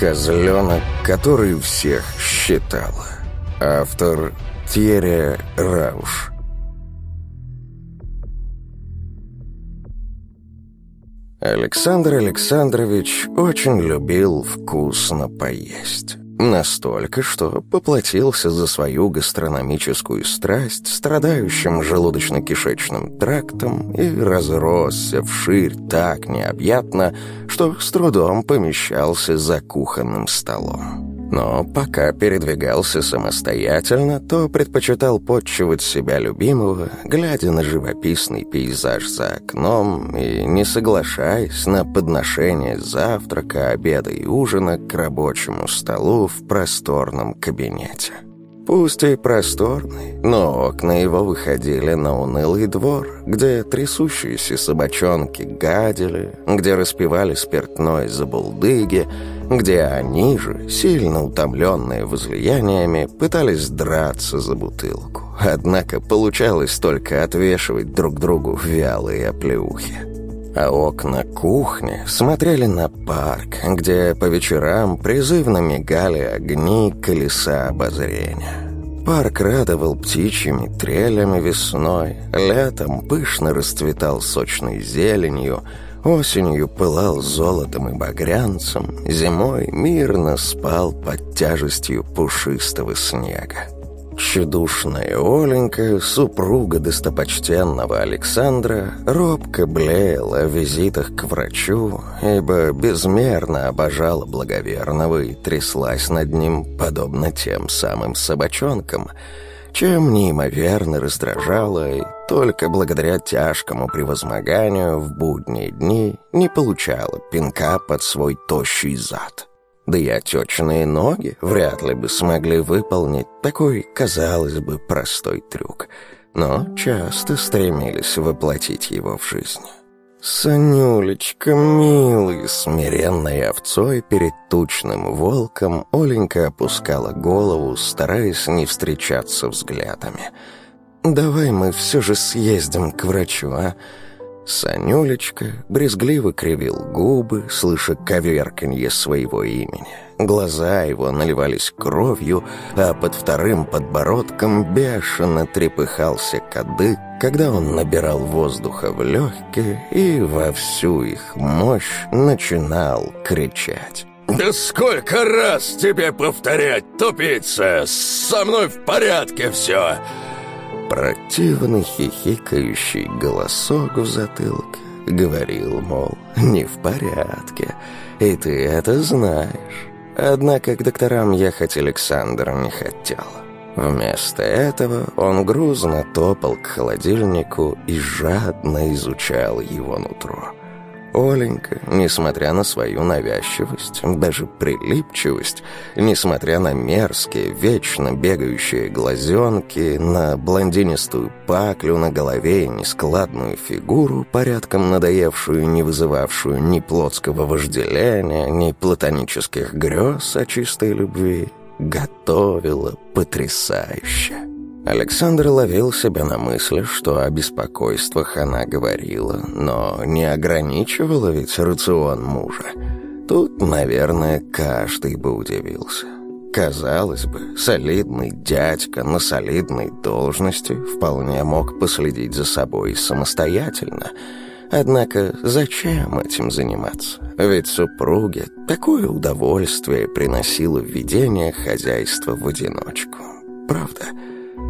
Козленок, который всех считал. Автор Теря Рауш. Александр Александрович очень любил вкусно поесть. Настолько, что поплатился за свою гастрономическую страсть страдающим желудочно-кишечным трактом и разросся вширь так необъятно, что с трудом помещался за кухонным столом. Но пока передвигался самостоятельно, то предпочитал подчивать себя любимого, глядя на живописный пейзаж за окном и не соглашаясь на подношение завтрака, обеда и ужина к рабочему столу в просторном кабинете. Пусть и просторный, но окна его выходили на унылый двор, где трясущиеся собачонки гадили, где распивали спиртное за булдыги, где они же, сильно утомленные возлияниями, пытались драться за бутылку. Однако получалось только отвешивать друг другу вялые оплеухи. А окна кухни смотрели на парк, где по вечерам призывно мигали огни колеса обозрения. Парк радовал птичьими трелями весной, летом пышно расцветал сочной зеленью, осенью пылал золотом и багрянцем, зимой мирно спал под тяжестью пушистого снега. Тщедушная Оленька, супруга достопочтенного Александра, робко блеяла о визитах к врачу, ибо безмерно обожала благоверного и тряслась над ним, подобно тем самым собачонкам, чем неимоверно раздражала и только благодаря тяжкому превозмоганию в будние дни не получала пинка под свой тощий зад. Да и отечные ноги вряд ли бы смогли выполнить такой, казалось бы, простой трюк, но часто стремились воплотить его в жизнь. «Санюлечка, милый!» Смиренной овцой перед тучным волком Оленька опускала голову, стараясь не встречаться взглядами. «Давай мы все же съездим к врачу, а?» Санюлечка брезгливо кривил губы, слыша коверканье своего имени. Глаза его наливались кровью, а под вторым подбородком бешено трепыхался кадык, когда он набирал воздуха в легкие и во всю их мощь начинал кричать. «Да сколько раз тебе повторять, тупица! Со мной в порядке все!» Противный хихикающий голосок в затылке говорил, мол, не в порядке, и ты это знаешь. Однако к докторам ехать Александр не хотел. Вместо этого он грузно топал к холодильнику и жадно изучал его нутро. Оленька, несмотря на свою навязчивость, даже прилипчивость, несмотря на мерзкие, вечно бегающие глазенки, на блондинистую паклю на голове и нескладную фигуру, порядком надоевшую, не вызывавшую ни плотского вожделения, ни платонических грез о чистой любви, готовила потрясающе. Александр ловил себя на мысли, что о беспокойствах она говорила, но не ограничивала ведь рацион мужа. Тут, наверное, каждый бы удивился. Казалось бы, солидный дядька на солидной должности вполне мог последить за собой самостоятельно. Однако зачем этим заниматься? Ведь супруге такое удовольствие приносило введение хозяйства в одиночку. Правда?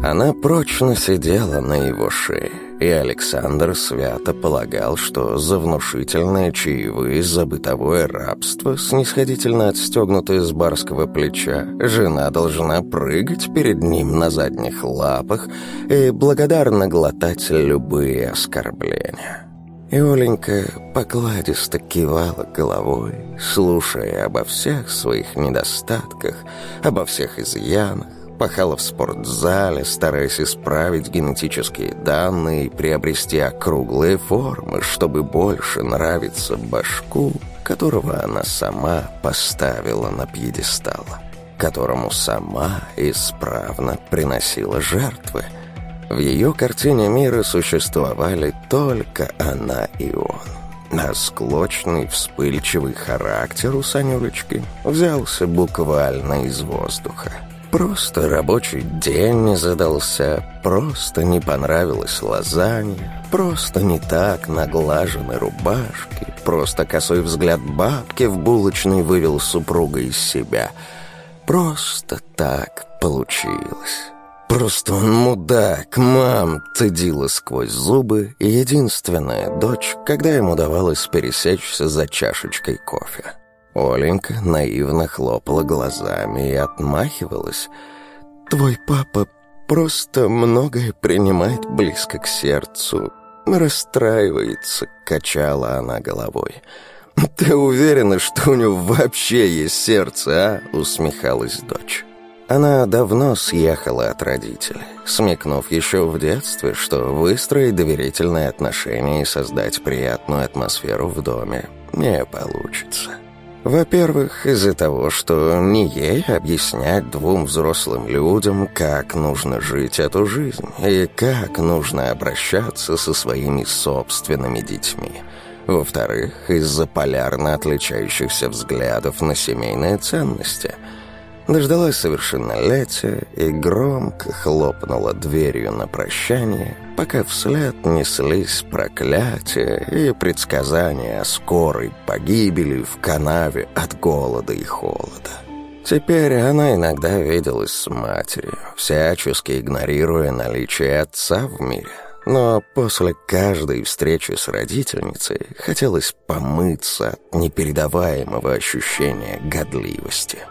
Она прочно сидела на его шее, и Александр свято полагал, что за внушительные чаевые за бытовое рабство, снисходительно отстегнутое с барского плеча, жена должна прыгать перед ним на задних лапах и благодарно глотать любые оскорбления. И Оленька покладисто кивала головой, слушая обо всех своих недостатках, обо всех изъянах, пахала в спортзале, стараясь исправить генетические данные и приобрести округлые формы, чтобы больше нравиться башку, которого она сама поставила на пьедестал, которому сама исправно приносила жертвы. В ее картине мира существовали только она и он. А склочный, вспыльчивый характер у Санюлечки взялся буквально из воздуха. Просто рабочий день не задался, просто не понравилось лазанья, просто не так наглажены рубашки, просто косой взгляд бабки в булочной вывел супруга из себя. Просто так получилось. Просто он мудак, мам, цедила сквозь зубы единственная дочь, когда ему давалось пересечься за чашечкой кофе. Оленька наивно хлопала глазами и отмахивалась. «Твой папа просто многое принимает близко к сердцу, расстраивается», — качала она головой. «Ты уверена, что у него вообще есть сердце, а?» — усмехалась дочь. Она давно съехала от родителей, смекнув еще в детстве, что выстроить доверительные отношения и создать приятную атмосферу в доме не получится. Во-первых, из-за того, что не ей объяснять двум взрослым людям, как нужно жить эту жизнь и как нужно обращаться со своими собственными детьми. Во-вторых, из-за полярно отличающихся взглядов на семейные ценности – Дождалась совершеннолетия и громко хлопнула дверью на прощание, пока вслед неслись проклятия и предсказания о скорой погибели в канаве от голода и холода. Теперь она иногда виделась с матерью, всячески игнорируя наличие отца в мире. Но после каждой встречи с родительницей хотелось помыться от непередаваемого ощущения годливости –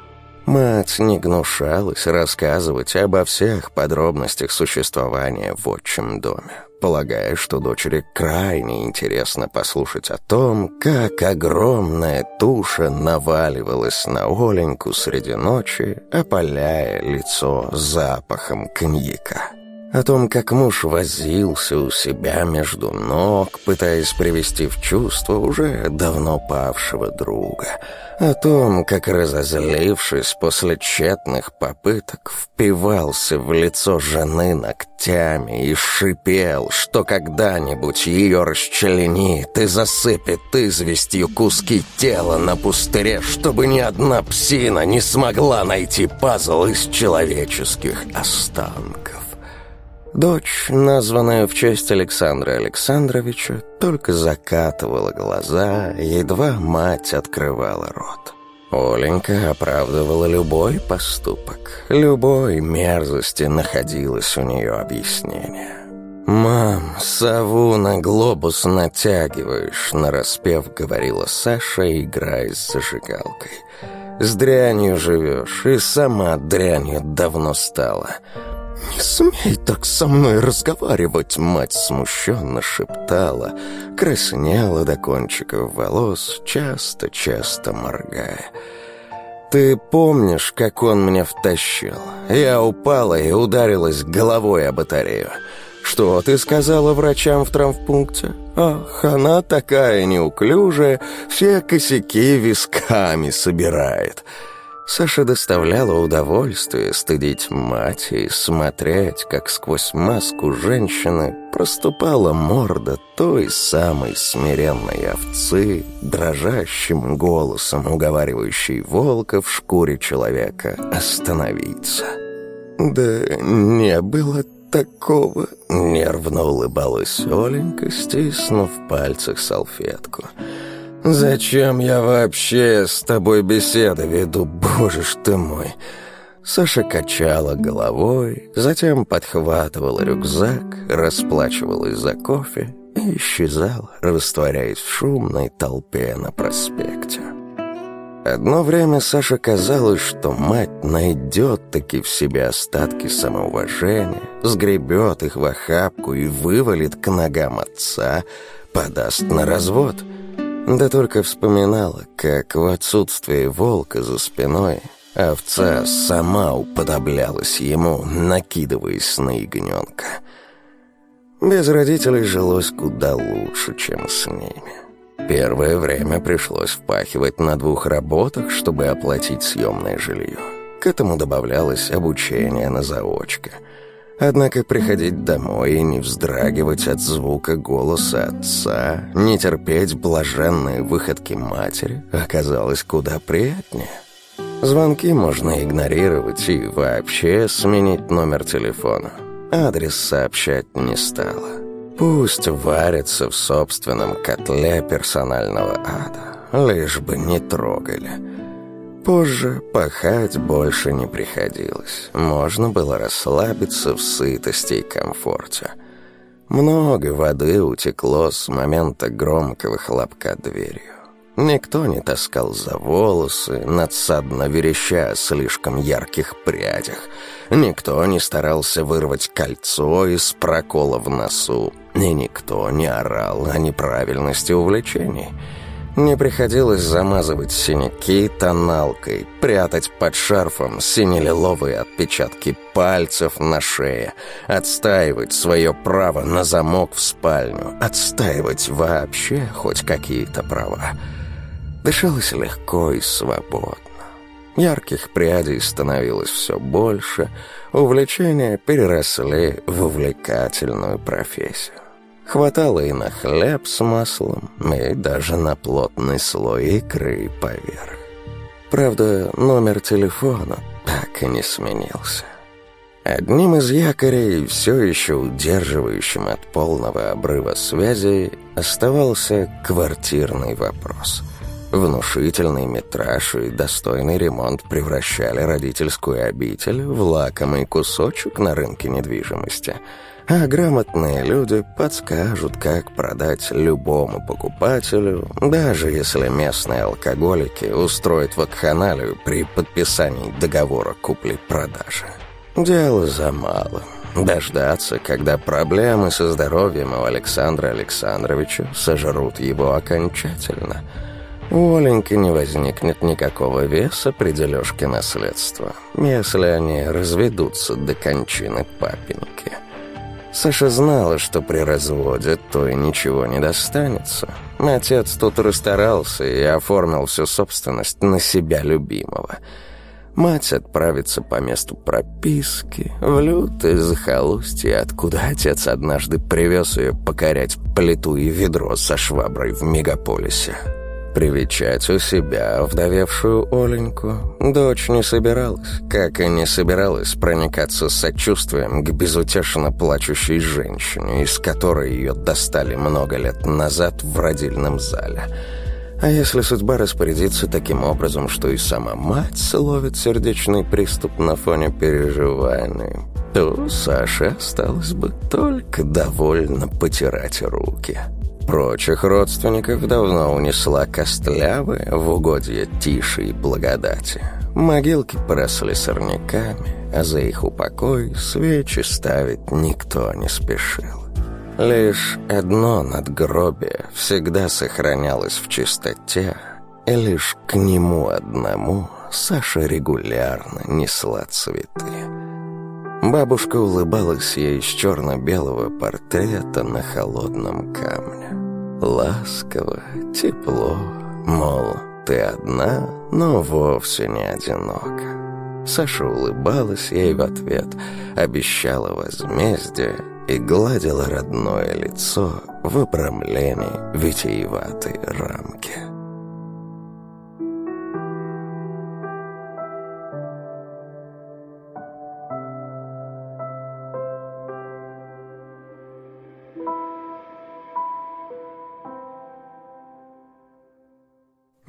Мать не гнушалась рассказывать обо всех подробностях существования в отчим доме, полагая, что дочери крайне интересно послушать о том, как огромная туша наваливалась на Оленьку среди ночи, опаляя лицо запахом коньяка. О том, как муж возился у себя между ног, пытаясь привести в чувство уже давно павшего друга. О том, как, разозлившись после тщетных попыток, впивался в лицо жены ногтями и шипел, что когда-нибудь ее расчленит и засыпет известью куски тела на пустыре, чтобы ни одна псина не смогла найти пазл из человеческих останков. Дочь, названная в честь Александра Александровича, только закатывала глаза, едва мать открывала рот. Оленька оправдывала любой поступок, любой мерзости находилось у нее объяснение. «Мам, сову на глобус натягиваешь», — нараспев говорила Саша, играя с зажигалкой. «С дрянью живешь, и сама дрянью давно стала». «Не смей так со мной разговаривать!» Мать смущенно шептала, краснела до кончиков волос, часто-часто моргая. «Ты помнишь, как он меня втащил? Я упала и ударилась головой о батарею. Что ты сказала врачам в травмпункте? Ах, она такая неуклюжая, все косяки висками собирает». Саша доставляла удовольствие стыдить мать и смотреть, как сквозь маску женщины проступала морда той самой смиренной овцы, дрожащим голосом уговаривающей волка в шкуре человека остановиться. «Да не было такого!» — нервно улыбалась Оленька, стиснув в пальцах салфетку — «Зачем я вообще с тобой беседы веду, боже ж ты мой?» Саша качала головой, затем подхватывала рюкзак, расплачивалась за кофе и исчезала, растворяясь в шумной толпе на проспекте. Одно время Саше казалось, что мать найдет таки в себе остатки самоуважения, сгребет их в охапку и вывалит к ногам отца, подаст на развод — да только вспоминала, как в отсутствие волка за спиной овца сама уподоблялась ему, накидываясь на ягненка. Без родителей жилось куда лучше, чем с ними. Первое время пришлось впахивать на двух работах, чтобы оплатить съемное жилье. К этому добавлялось обучение на заочка. Однако приходить домой и не вздрагивать от звука голоса отца, не терпеть блаженные выходки матери, оказалось куда приятнее. Звонки можно игнорировать и вообще сменить номер телефона. Адрес сообщать не стала. Пусть варятся в собственном котле персонального ада, лишь бы не трогали. Позже пахать больше не приходилось. Можно было расслабиться в сытости и комфорте. Много воды утекло с момента громкого хлопка дверью. Никто не таскал за волосы, надсадно вереща о слишком ярких прядях. Никто не старался вырвать кольцо из прокола в носу. И никто не орал о неправильности увлечений. Не приходилось замазывать синяки тоналкой, прятать под шарфом сине-лиловые отпечатки пальцев на шее, отстаивать свое право на замок в спальню, отстаивать вообще хоть какие-то права. Дышалось легко и свободно. Ярких прядей становилось все больше, увлечения переросли в увлекательную профессию. Хватало и на хлеб с маслом, и даже на плотный слой икры поверх. Правда, номер телефона так и не сменился. Одним из якорей, все еще удерживающим от полного обрыва связи, оставался квартирный вопрос – Внушительный метраж и достойный ремонт превращали родительскую обитель в лакомый кусочек на рынке недвижимости. А грамотные люди подскажут, как продать любому покупателю, даже если местные алкоголики устроят вакханалию при подписании договора купли-продажи. Дело за малым. Дождаться, когда проблемы со здоровьем у Александра Александровича сожрут его окончательно – у Оленьки не возникнет никакого веса при дележке наследства, если они разведутся до кончины папеньки. Саша знала, что при разводе то и ничего не достанется. Отец тут расстарался и оформил всю собственность на себя любимого. Мать отправится по месту прописки в лютое захолустье, откуда отец однажды привез ее покорять плиту и ведро со шваброй в мегаполисе. Привечать у себя вдовевшую Оленьку дочь не собиралась, как и не собиралась проникаться сочувствием к безутешно плачущей женщине, из которой ее достали много лет назад в родильном зале. А если судьба распорядится таким образом, что и сама мать словит сердечный приступ на фоне переживаний, то Саше осталось бы только довольно потирать руки». Прочих родственников давно унесла костлявы в угодье тиши и благодати. Могилки поросли сорняками, а за их упокой свечи ставить никто не спешил. Лишь одно надгробие всегда сохранялось в чистоте, и лишь к нему одному Саша регулярно несла цветы. Бабушка улыбалась ей из черно-белого портрета на холодном камне. Ласково, тепло, мол, ты одна, но вовсе не одинока. Саша улыбалась ей в ответ, обещала возмездие и гладила родное лицо в обрамлении витиеватой рамки.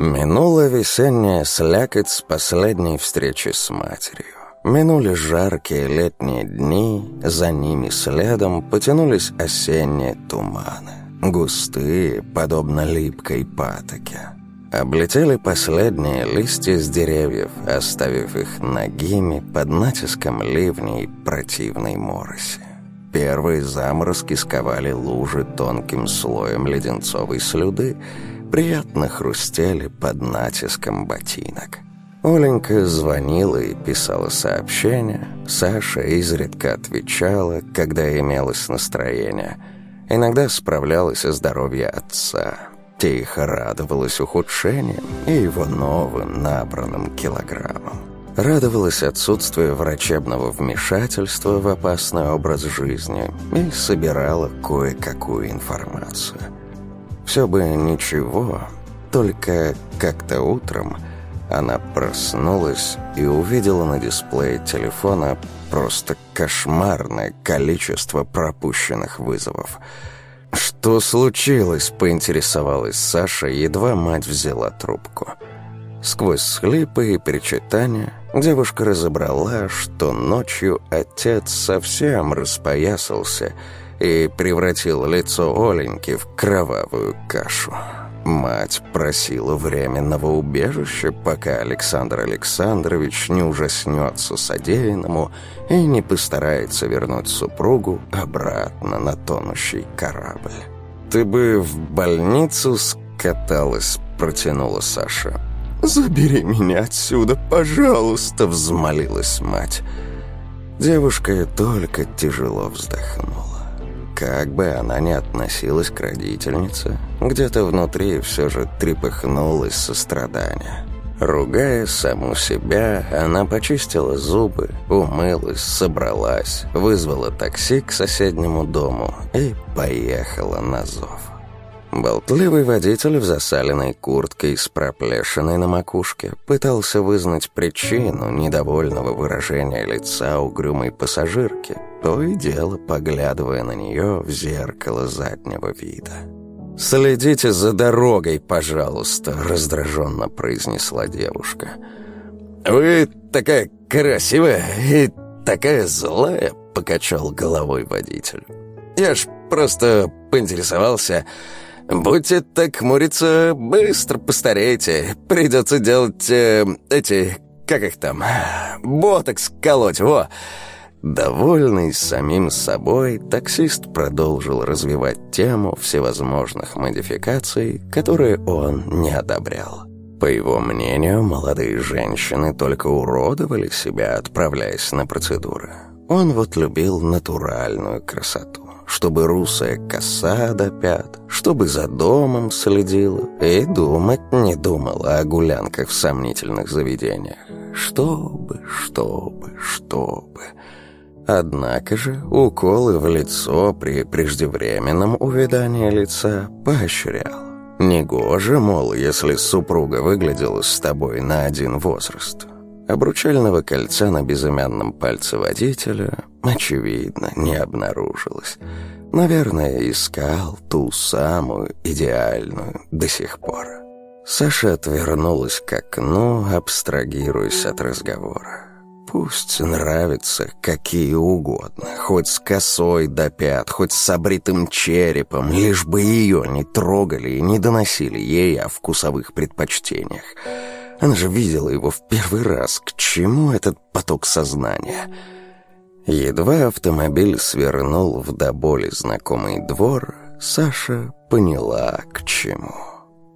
Минула весенняя слякоть с последней встречи с матерью. Минули жаркие летние дни, за ними следом потянулись осенние туманы, густые, подобно липкой патоке. Облетели последние листья с деревьев, оставив их ногими под натиском ливней противной мороси. Первые заморозки сковали лужи тонким слоем леденцовой слюды, приятно хрустели под натиском ботинок. Оленька звонила и писала сообщения. Саша изредка отвечала, когда имелось настроение. Иногда справлялась о здоровье отца. Тихо радовалась ухудшениям и его новым набранным килограммам. радовалась отсутствию врачебного вмешательства в опасный образ жизни и собирала кое-какую информацию. Все бы ничего, только как-то утром она проснулась и увидела на дисплее телефона просто кошмарное количество пропущенных вызовов. «Что случилось?» – поинтересовалась Саша, едва мать взяла трубку. Сквозь схлипы и причитания девушка разобрала, что ночью отец совсем распоясался и превратил лицо Оленьки в кровавую кашу. Мать просила временного убежища, пока Александр Александрович не ужаснется содеянному и не постарается вернуть супругу обратно на тонущий корабль. «Ты бы в больницу скаталась», — протянула Саша. «Забери меня отсюда, пожалуйста», — взмолилась мать. Девушка только тяжело вздохнула. Как бы она ни относилась к родительнице, где-то внутри все же трепыхнулось сострадание. Ругая саму себя, она почистила зубы, умылась, собралась, вызвала такси к соседнему дому и поехала на зов. Болтливый водитель в засаленной куртке с проплешиной на макушке пытался вызнать причину недовольного выражения лица угрюмой пассажирки, то и дело поглядывая на нее в зеркало заднего вида. «Следите за дорогой, пожалуйста», — раздраженно произнесла девушка. «Вы такая красивая и такая злая», — покачал головой водитель. «Я ж просто поинтересовался...» «Будьте так хмуриться, быстро постареете. Придется делать э, эти... как их там? Ботокс колоть, во!» Довольный самим собой, таксист продолжил развивать тему всевозможных модификаций, которые он не одобрял. По его мнению, молодые женщины только уродовали себя, отправляясь на процедуры. Он вот любил натуральную красоту чтобы русая коса до пят, чтобы за домом следила и думать не думала о гулянках в сомнительных заведениях. Чтобы, чтобы, чтобы... Однако же уколы в лицо при преждевременном увядании лица поощрял. Негоже, мол, если супруга выглядела с тобой на один возраст. Обручального кольца на безымянном пальце водителя, очевидно, не обнаружилось. Наверное, искал ту самую идеальную до сих пор. Саша отвернулась к окну, абстрагируясь от разговора. Пусть нравится какие угодно, хоть с косой до пят, хоть с обритым черепом, лишь бы ее не трогали и не доносили ей о вкусовых предпочтениях. Она же видела его в первый раз. К чему этот поток сознания? Едва автомобиль свернул в до боли знакомый двор, Саша поняла, к чему.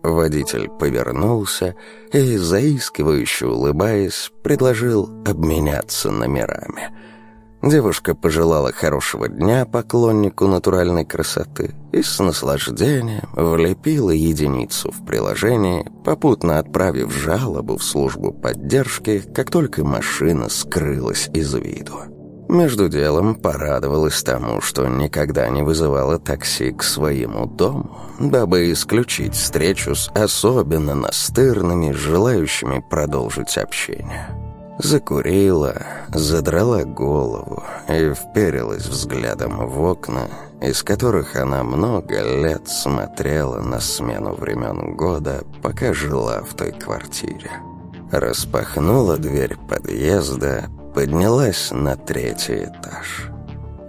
Водитель повернулся и, заискивающе улыбаясь, предложил обменяться номерами — Девушка пожелала хорошего дня поклоннику натуральной красоты и с наслаждением влепила единицу в приложение, попутно отправив жалобу в службу поддержки, как только машина скрылась из виду. Между делом порадовалась тому, что никогда не вызывала такси к своему дому, дабы исключить встречу с особенно настырными, желающими продолжить общение. Закурила, задрала голову и вперилась взглядом в окна, из которых она много лет смотрела на смену времен года, пока жила в той квартире. Распахнула дверь подъезда, поднялась на третий этаж.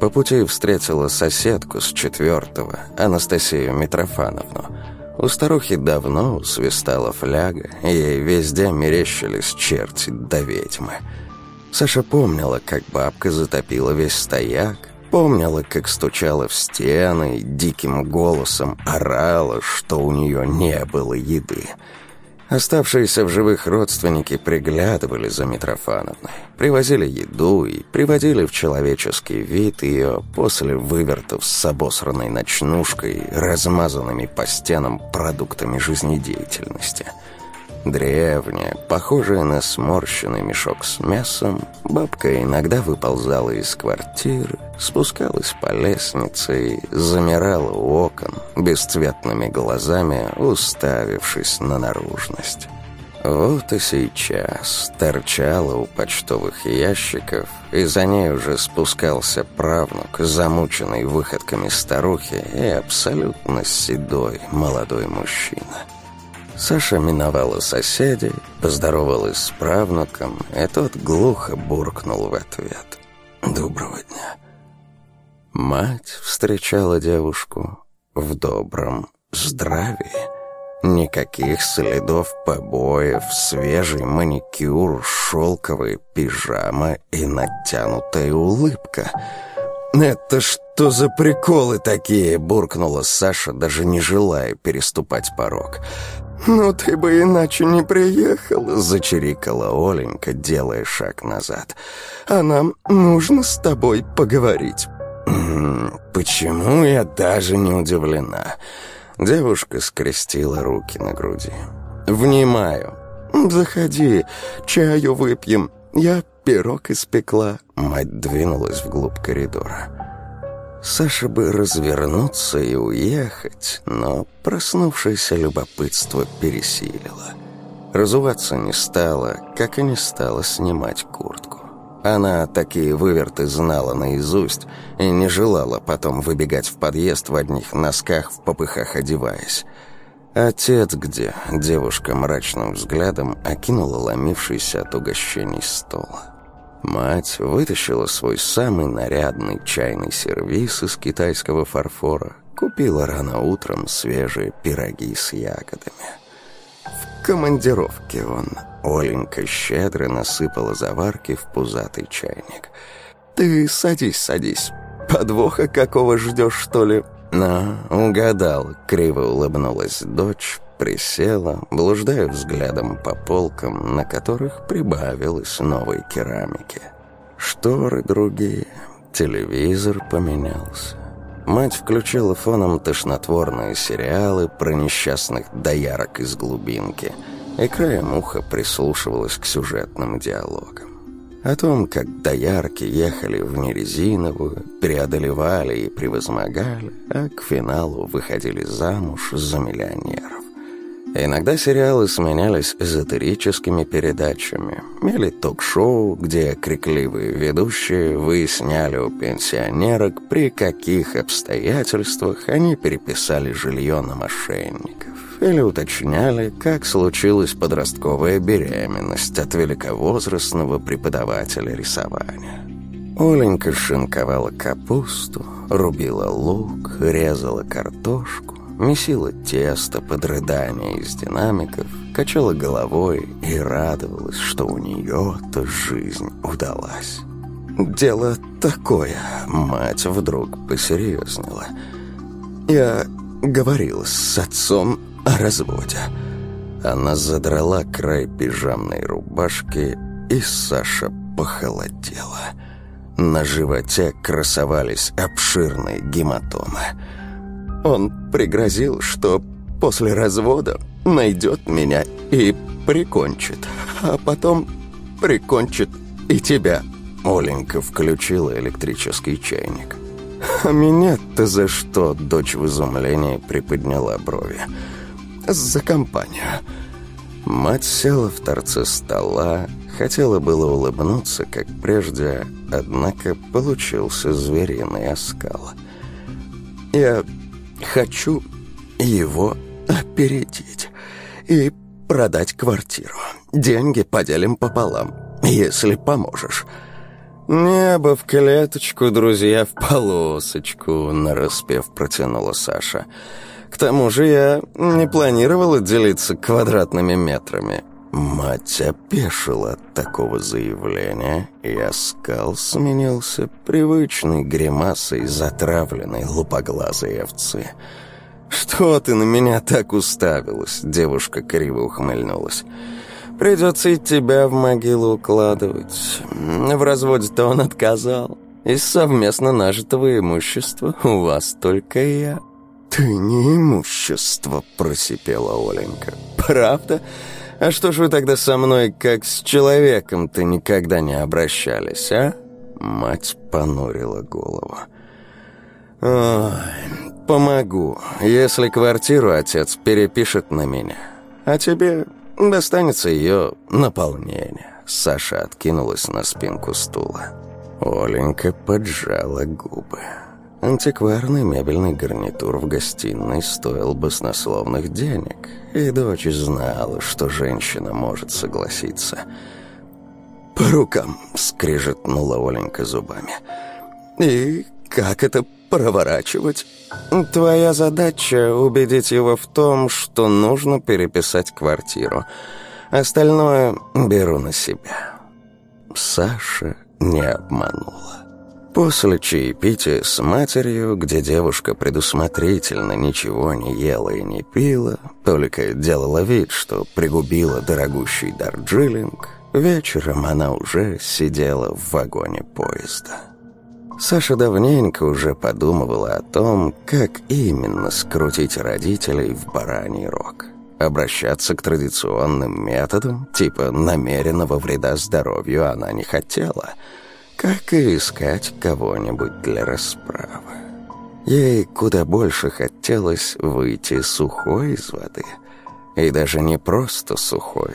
По пути встретила соседку с четвертого, Анастасию Митрофановну, у старухи давно свистала фляга, ей везде мерещились черти да ведьмы. Саша помнила, как бабка затопила весь стояк, помнила, как стучала в стены и диким голосом орала, что у нее не было еды — Оставшиеся в живых родственники приглядывали за Митрофановной, привозили еду и приводили в человеческий вид ее после вывертов с обосранной ночнушкой, размазанными по стенам продуктами жизнедеятельности. Древняя, похожая на сморщенный мешок с мясом, бабка иногда выползала из квартиры, спускалась по лестнице и замирала у окон, бесцветными глазами уставившись на наружность. Вот и сейчас торчала у почтовых ящиков, и за ней уже спускался правнук, замученный выходками старухи и абсолютно седой молодой мужчина. Саша миновала соседей, поздоровалась с правнуком, и тот глухо буркнул в ответ. «Доброго дня». Мать встречала девушку в добром здравии. Никаких следов побоев, свежий маникюр, шелковая пижама и натянутая улыбка. «Это что за приколы такие?» — буркнула Саша, даже не желая переступать порог. «Ну ты бы иначе не приехал», — зачирикала Оленька, делая шаг назад. «А нам нужно с тобой поговорить». «Почему я даже не удивлена?» Девушка скрестила руки на груди. «Внимаю». «Заходи, чаю выпьем. Я пирог испекла». Мать двинулась вглубь коридора. Саша бы развернуться и уехать, но проснувшееся любопытство пересилило. Разуваться не стала, как и не стала снимать куртку. Она такие выверты знала наизусть и не желала потом выбегать в подъезд в одних носках, в попыхах одеваясь. «Отец где?» — девушка мрачным взглядом окинула ломившийся от угощений стол. Мать вытащила свой самый нарядный чайный сервиз из китайского фарфора, купила рано утром свежие пироги с ягодами. В командировке он. Оленька щедро насыпала заварки в пузатый чайник. «Ты садись, садись. Подвоха какого ждешь, что ли?» «На, угадал», — криво улыбнулась дочь, Присела, блуждая взглядом по полкам, на которых прибавилось новой керамики. Шторы другие, телевизор поменялся. Мать включила фоном тошнотворные сериалы про несчастных доярок из глубинки и краем уха прислушивалась к сюжетным диалогам. О том, как доярки ехали в нерезиновую, преодолевали и превозмогали, а к финалу выходили замуж за миллионеров. Иногда сериалы сменялись эзотерическими передачами или ток-шоу, где крикливые ведущие выясняли у пенсионерок, при каких обстоятельствах они переписали жилье на мошенников, или уточняли, как случилась подростковая беременность от великовозрастного преподавателя рисования. Оленька шинковала капусту, рубила лук, резала картошку, месила тесто под рыдание из динамиков, качала головой и радовалась, что у нее-то жизнь удалась. «Дело такое», — мать вдруг посерьезнела. «Я говорил с отцом о разводе». Она задрала край пижамной рубашки, и Саша похолодела. На животе красовались обширные гематомы. Он пригрозил, что после развода найдет меня и прикончит, а потом прикончит и тебя». Оленька включила электрический чайник. «А меня-то за что?» — дочь в изумлении приподняла брови. «За компанию». Мать села в торце стола, хотела было улыбнуться, как прежде, однако получился звериный оскал. «Я Хочу его опередить и продать квартиру. Деньги поделим пополам, если поможешь». «Небо в клеточку, друзья в полосочку», — нараспев протянула Саша. «К тому же я не планировала делиться квадратными метрами». Мать опешила от такого заявления, и оскал сменился привычной гримасой затравленной лупоглазой овцы. «Что ты на меня так уставилась?» — девушка криво ухмыльнулась. «Придется и тебя в могилу укладывать. В разводе-то он отказал. Из совместно нажитого имущества у вас только я». «Ты не имущество», — просипела Оленька. «Правда?» А что ж вы тогда со мной, как с человеком-то, никогда не обращались, а?» Мать понурила голову. «Ой, помогу, если квартиру отец перепишет на меня, а тебе достанется ее наполнение». Саша откинулась на спинку стула. Оленька поджала губы. Антикварный мебельный гарнитур в гостиной стоил баснословных денег, и дочь знала, что женщина может согласиться. «По рукам!» — скрежетнула Оленька зубами. «И как это проворачивать?» «Твоя задача — убедить его в том, что нужно переписать квартиру. Остальное беру на себя». Саша не обманула. После чаепития с матерью, где девушка предусмотрительно ничего не ела и не пила, только делала вид, что пригубила дорогущий дарджилинг, вечером она уже сидела в вагоне поезда. Саша давненько уже подумывала о том, как именно скрутить родителей в бараний рог. Обращаться к традиционным методам, типа намеренного вреда здоровью, она не хотела – как и искать кого-нибудь для расправы. Ей куда больше хотелось выйти сухой из воды. И даже не просто сухой,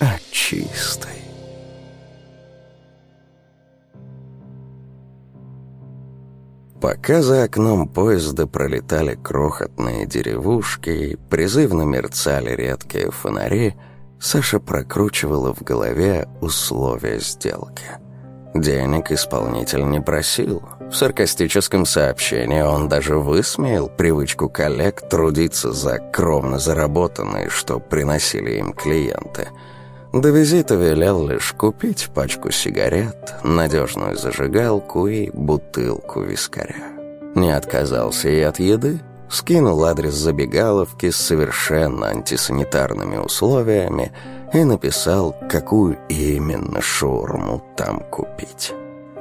а чистой. Пока за окном поезда пролетали крохотные деревушки призывно мерцали редкие фонари, Саша прокручивала в голове условия сделки – Денег исполнитель не просил. В саркастическом сообщении он даже высмеял привычку коллег трудиться за кровно заработанные, что приносили им клиенты. До визита велел лишь купить пачку сигарет, надежную зажигалку и бутылку вискаря. Не отказался и от еды, скинул адрес забегаловки с совершенно антисанитарными условиями – и написал, какую именно шаурму там купить.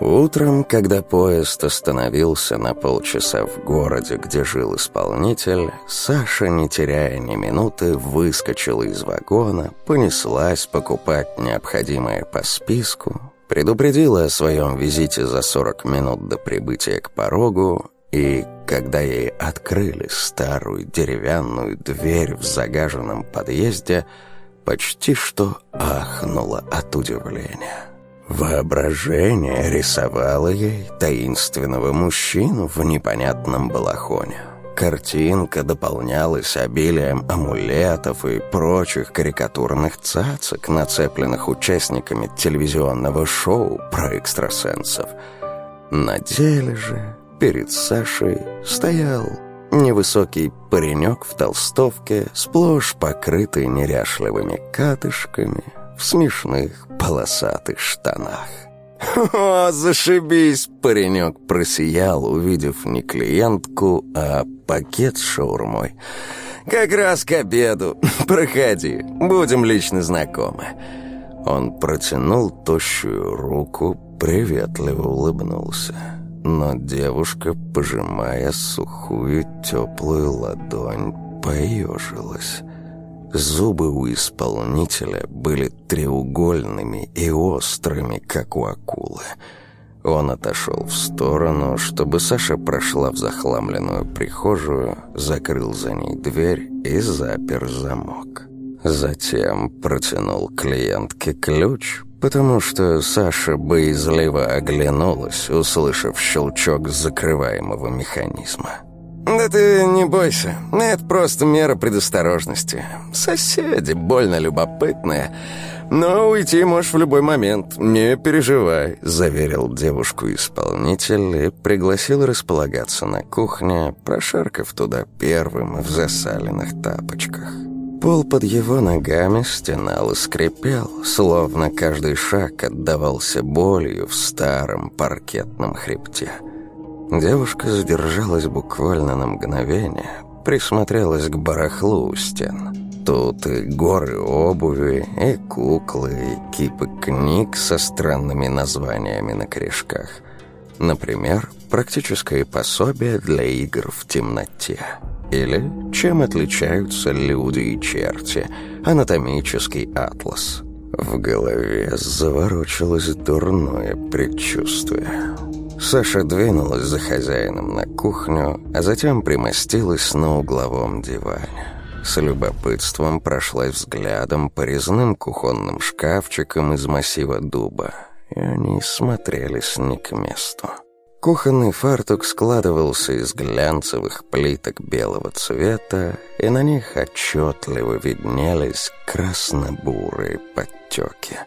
Утром, когда поезд остановился на полчаса в городе, где жил исполнитель, Саша, не теряя ни минуты, выскочила из вагона, понеслась покупать необходимое по списку, предупредила о своем визите за 40 минут до прибытия к порогу, и, когда ей открыли старую деревянную дверь в загаженном подъезде, почти что ахнула от удивления. Воображение рисовало ей таинственного мужчину в непонятном балахоне. Картинка дополнялась обилием амулетов и прочих карикатурных цацок, нацепленных участниками телевизионного шоу про экстрасенсов. На деле же перед Сашей стоял Невысокий паренек в толстовке, сплошь покрытый неряшливыми катышками, в смешных полосатых штанах. «О, зашибись!» — паренек просиял, увидев не клиентку, а пакет с шаурмой. «Как раз к обеду. Проходи, будем лично знакомы». Он протянул тощую руку, приветливо улыбнулся. Но девушка, пожимая сухую теплую ладонь, поежилась. Зубы у исполнителя были треугольными и острыми, как у акулы. Он отошел в сторону, чтобы Саша прошла в захламленную прихожую, закрыл за ней дверь и запер замок. Затем протянул клиентке ключ, потому что Саша боязливо оглянулась, услышав щелчок закрываемого механизма. «Да ты не бойся, это просто мера предосторожности. Соседи больно любопытные, но уйти можешь в любой момент, не переживай», заверил девушку-исполнитель и пригласил располагаться на кухне, прошаркав туда первым в засаленных тапочках. Пол под его ногами стенал и скрипел, словно каждый шаг отдавался болью в старом паркетном хребте. Девушка задержалась буквально на мгновение, присмотрелась к барахлу у стен. Тут и горы обуви, и куклы, и кипы книг со странными названиями на корешках. Например, практическое пособие для игр в темноте – Или чем отличаются люди и черти? Анатомический атлас. В голове заворочилось дурное предчувствие. Саша двинулась за хозяином на кухню, а затем примостилась на угловом диване. С любопытством прошлась взглядом по резным кухонным шкафчикам из массива дуба, и они смотрелись не к месту. Кухонный фартук складывался из глянцевых плиток белого цвета, и на них отчетливо виднелись красно-бурые подтеки.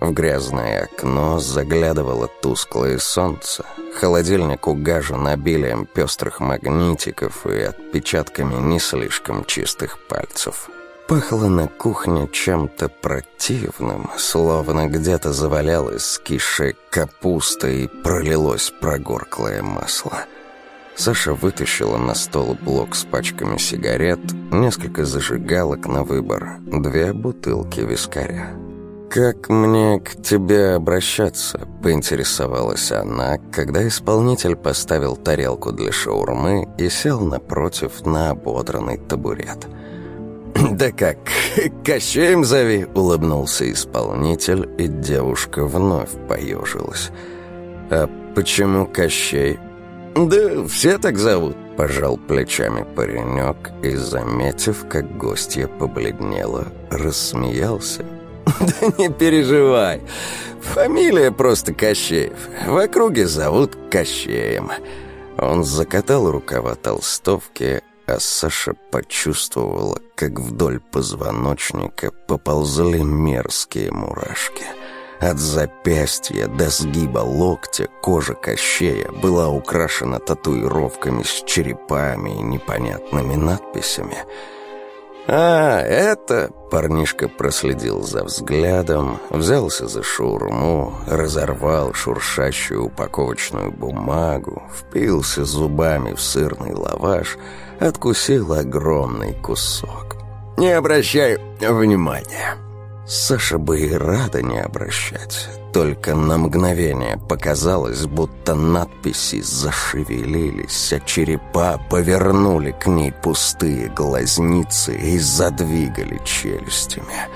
В грязное окно заглядывало тусклое солнце. Холодильник угажен обилием пестрых магнитиков и отпечатками не слишком чистых пальцев. Пахло на кухне чем-то противным, словно где-то завалялась скисшая капуста и пролилось прогорклое масло. Саша вытащила на стол блок с пачками сигарет, несколько зажигалок на выбор, две бутылки вискаря. «Как мне к тебе обращаться?» — поинтересовалась она, когда исполнитель поставил тарелку для шаурмы и сел напротив на ободранный табурет. «Да как, Кощеем зови!» — улыбнулся исполнитель, и девушка вновь поежилась. «А почему Кощей?» «Да все так зовут», — пожал плечами паренек и, заметив, как гостья побледнела, рассмеялся. «Да не переживай. Фамилия просто Кощеев. В округе зовут Кощеем». Он закатал рукава толстовки, а Саша почувствовала, как вдоль позвоночника поползли мерзкие мурашки. От запястья до сгиба локтя кожа Кощея была украшена татуировками с черепами и непонятными надписями — «А, это...» — парнишка проследил за взглядом, взялся за шаурму, разорвал шуршащую упаковочную бумагу, впился зубами в сырный лаваш, откусил огромный кусок. «Не обращай внимания!» Саша бы и рада не обращать. Только на мгновение показалось, будто надписи зашевелились, а черепа повернули к ней пустые глазницы и задвигали челюстями.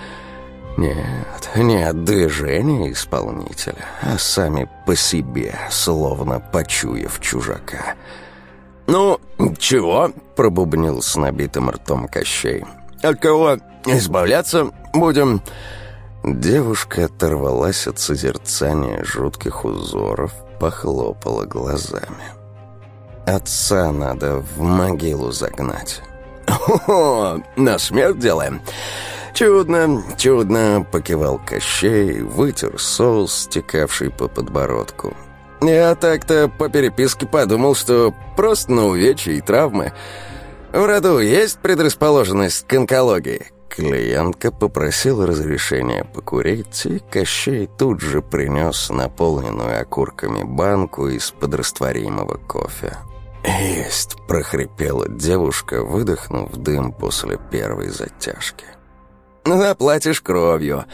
Нет, не от движения исполнителя, а сами по себе, словно почуяв чужака. «Ну, чего?» — пробубнил с набитым ртом Кощей. «От кого избавляться будем?» Девушка оторвалась от созерцания жутких узоров, похлопала глазами. «Отца надо в могилу загнать». «О, на смерть делаем!» «Чудно, чудно!» — покивал Кощей, вытер соус, стекавший по подбородку. «Я так-то по переписке подумал, что просто на увечья и травмы. В роду есть предрасположенность к онкологии?» Клиентка попросила разрешения покурить, и Кощей тут же принес наполненную окурками банку из-под растворимого кофе. «Есть!» – прохрипела девушка, выдохнув дым после первой затяжки. «Заплатишь кровью.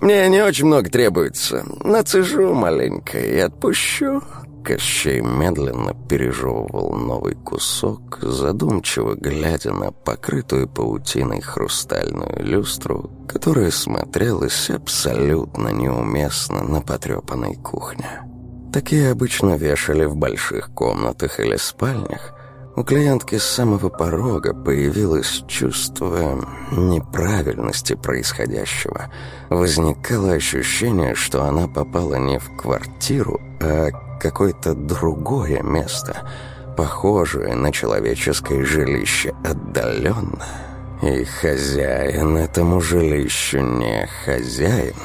Мне не очень много требуется. Нацежу маленько и отпущу. Кощей медленно пережевывал новый кусок, задумчиво глядя на покрытую паутиной хрустальную люстру, которая смотрелась абсолютно неуместно на потрепанной кухне. Такие обычно вешали в больших комнатах или спальнях. У клиентки с самого порога появилось чувство неправильности происходящего. Возникало ощущение, что она попала не в квартиру, а какое-то другое место, похожее на человеческое жилище отдаленно. И хозяин этому жилищу не хозяин,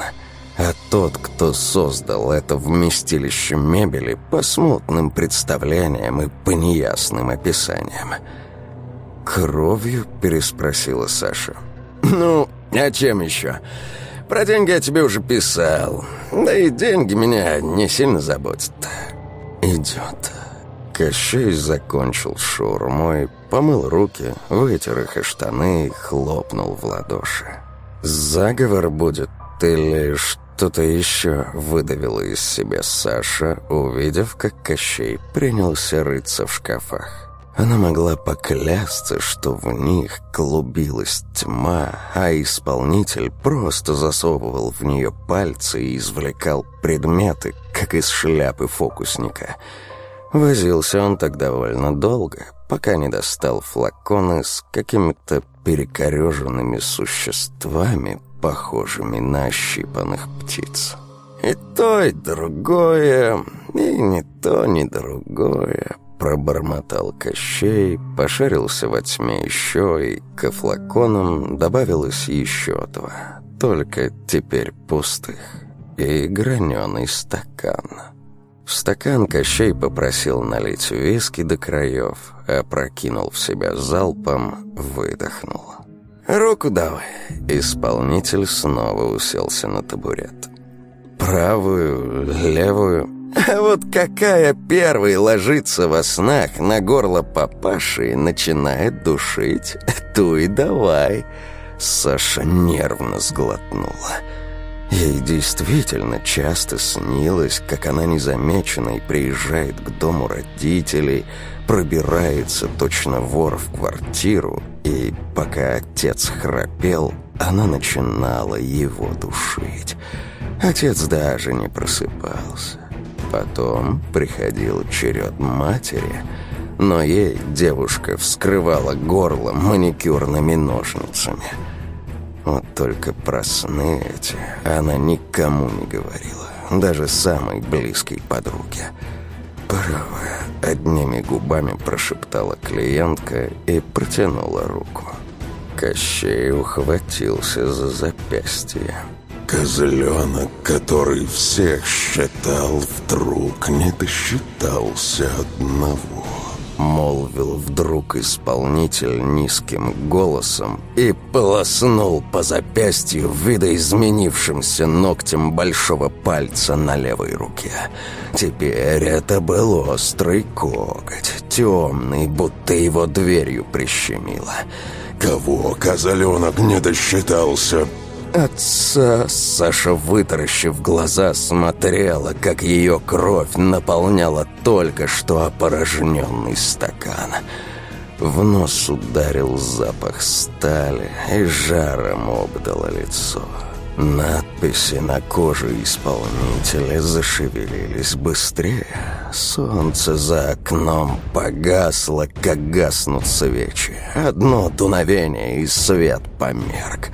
а тот, кто создал это вместилище мебели по смутным представлениям и по неясным описаниям. «Кровью?» – переспросила Саша. «Ну, а чем еще?» Про деньги я тебе уже писал. Да и деньги меня не сильно заботят. Идет. Кощей закончил шаурмой, помыл руки, вытер их и штаны и хлопнул в ладоши. «Заговор будет или что-то еще?» выдавила из себя Саша, увидев, как Кощей принялся рыться в шкафах. Она могла поклясться, что в них клубилась тьма, а исполнитель просто засовывал в нее пальцы и извлекал предметы, как из шляпы фокусника. Возился он так довольно долго, пока не достал флаконы с какими-то перекореженными существами, похожими на ощипанных птиц. И то, и другое, и не то, ни другое, Пробормотал Кощей, пошарился во тьме еще, и к флаконам добавилось еще два, только теперь пустых, и граненый стакан. В стакан Кощей попросил налить виски до краев, опрокинул в себя залпом, выдохнул. «Руку давай!» Исполнитель снова уселся на табурет. «Правую, левую...» А вот какая первой ложится во снах на горло папаши и начинает душить, ту и давай. Саша нервно сглотнула. Ей действительно часто снилось, как она незамеченной приезжает к дому родителей, пробирается точно вор в квартиру, и пока отец храпел, она начинала его душить. Отец даже не просыпался. Потом приходил черед матери, но ей девушка вскрывала горло маникюрными ножницами. Вот только про сны эти она никому не говорила, даже самой близкой подруге. «Правая», — одними губами прошептала клиентка и протянула руку. Кощей ухватился за запястье. Козленок, который всех считал, вдруг не досчитался одного. Молвил вдруг исполнитель низким голосом и полоснул по запястью видоизменившимся ногтем большого пальца на левой руке. Теперь это был острый коготь, темный, будто его дверью прищемило. «Кого козленок не досчитался?» Отца Саша, вытаращив глаза, смотрела, как ее кровь наполняла только что опорожненный стакан. В нос ударил запах стали и жаром обдало лицо. Надписи на коже исполнителя зашевелились быстрее. Солнце за окном погасло, как гаснут свечи. Одно дуновение, и свет померк.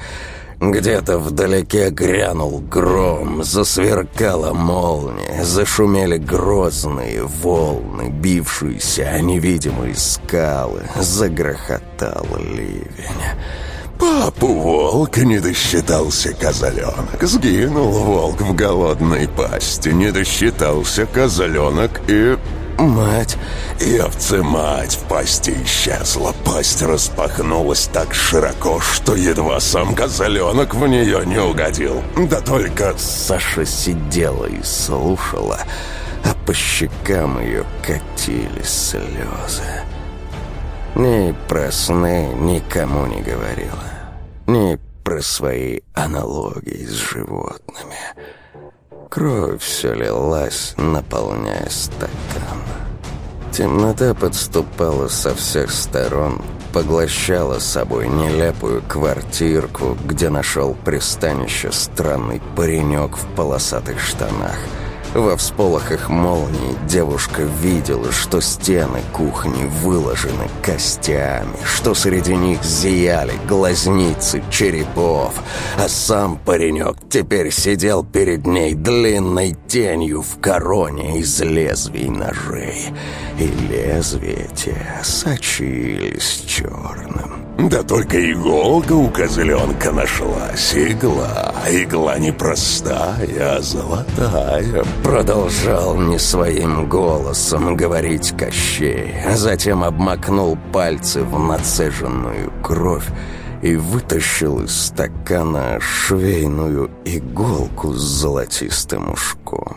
Где-то вдалеке грянул гром, засверкала молния, зашумели грозные волны, бившиеся о невидимые скалы, загрохотал ливень. Папу волк не досчитался козленок, сгинул волк в голодной пасти, не досчитался козленок и Мать и овцы-мать в пасти исчезла. Пасть распахнулась так широко, что едва сам козленок в нее не угодил. Да только... Саша сидела и слушала, а по щекам ее катились слезы. Ни про сны никому не говорила, ни про свои аналогии с животными. Кровь все лилась, наполняя стакан. Темнота подступала со всех сторон, поглощала собой нелепую квартирку, где нашел пристанище странный паренек в полосатых штанах – во всполохах молний девушка видела, что стены кухни выложены костями, что среди них зияли глазницы черепов, а сам паренек теперь сидел перед ней длинной тенью в короне из лезвий ножей, и лезвия те сочились черным. Да только иголка у козленка нашлась, игла, игла не простая, а золотая. Продолжал не своим голосом говорить Кощей, а затем обмакнул пальцы в нацеженную кровь и вытащил из стакана швейную иголку с золотистым ушком.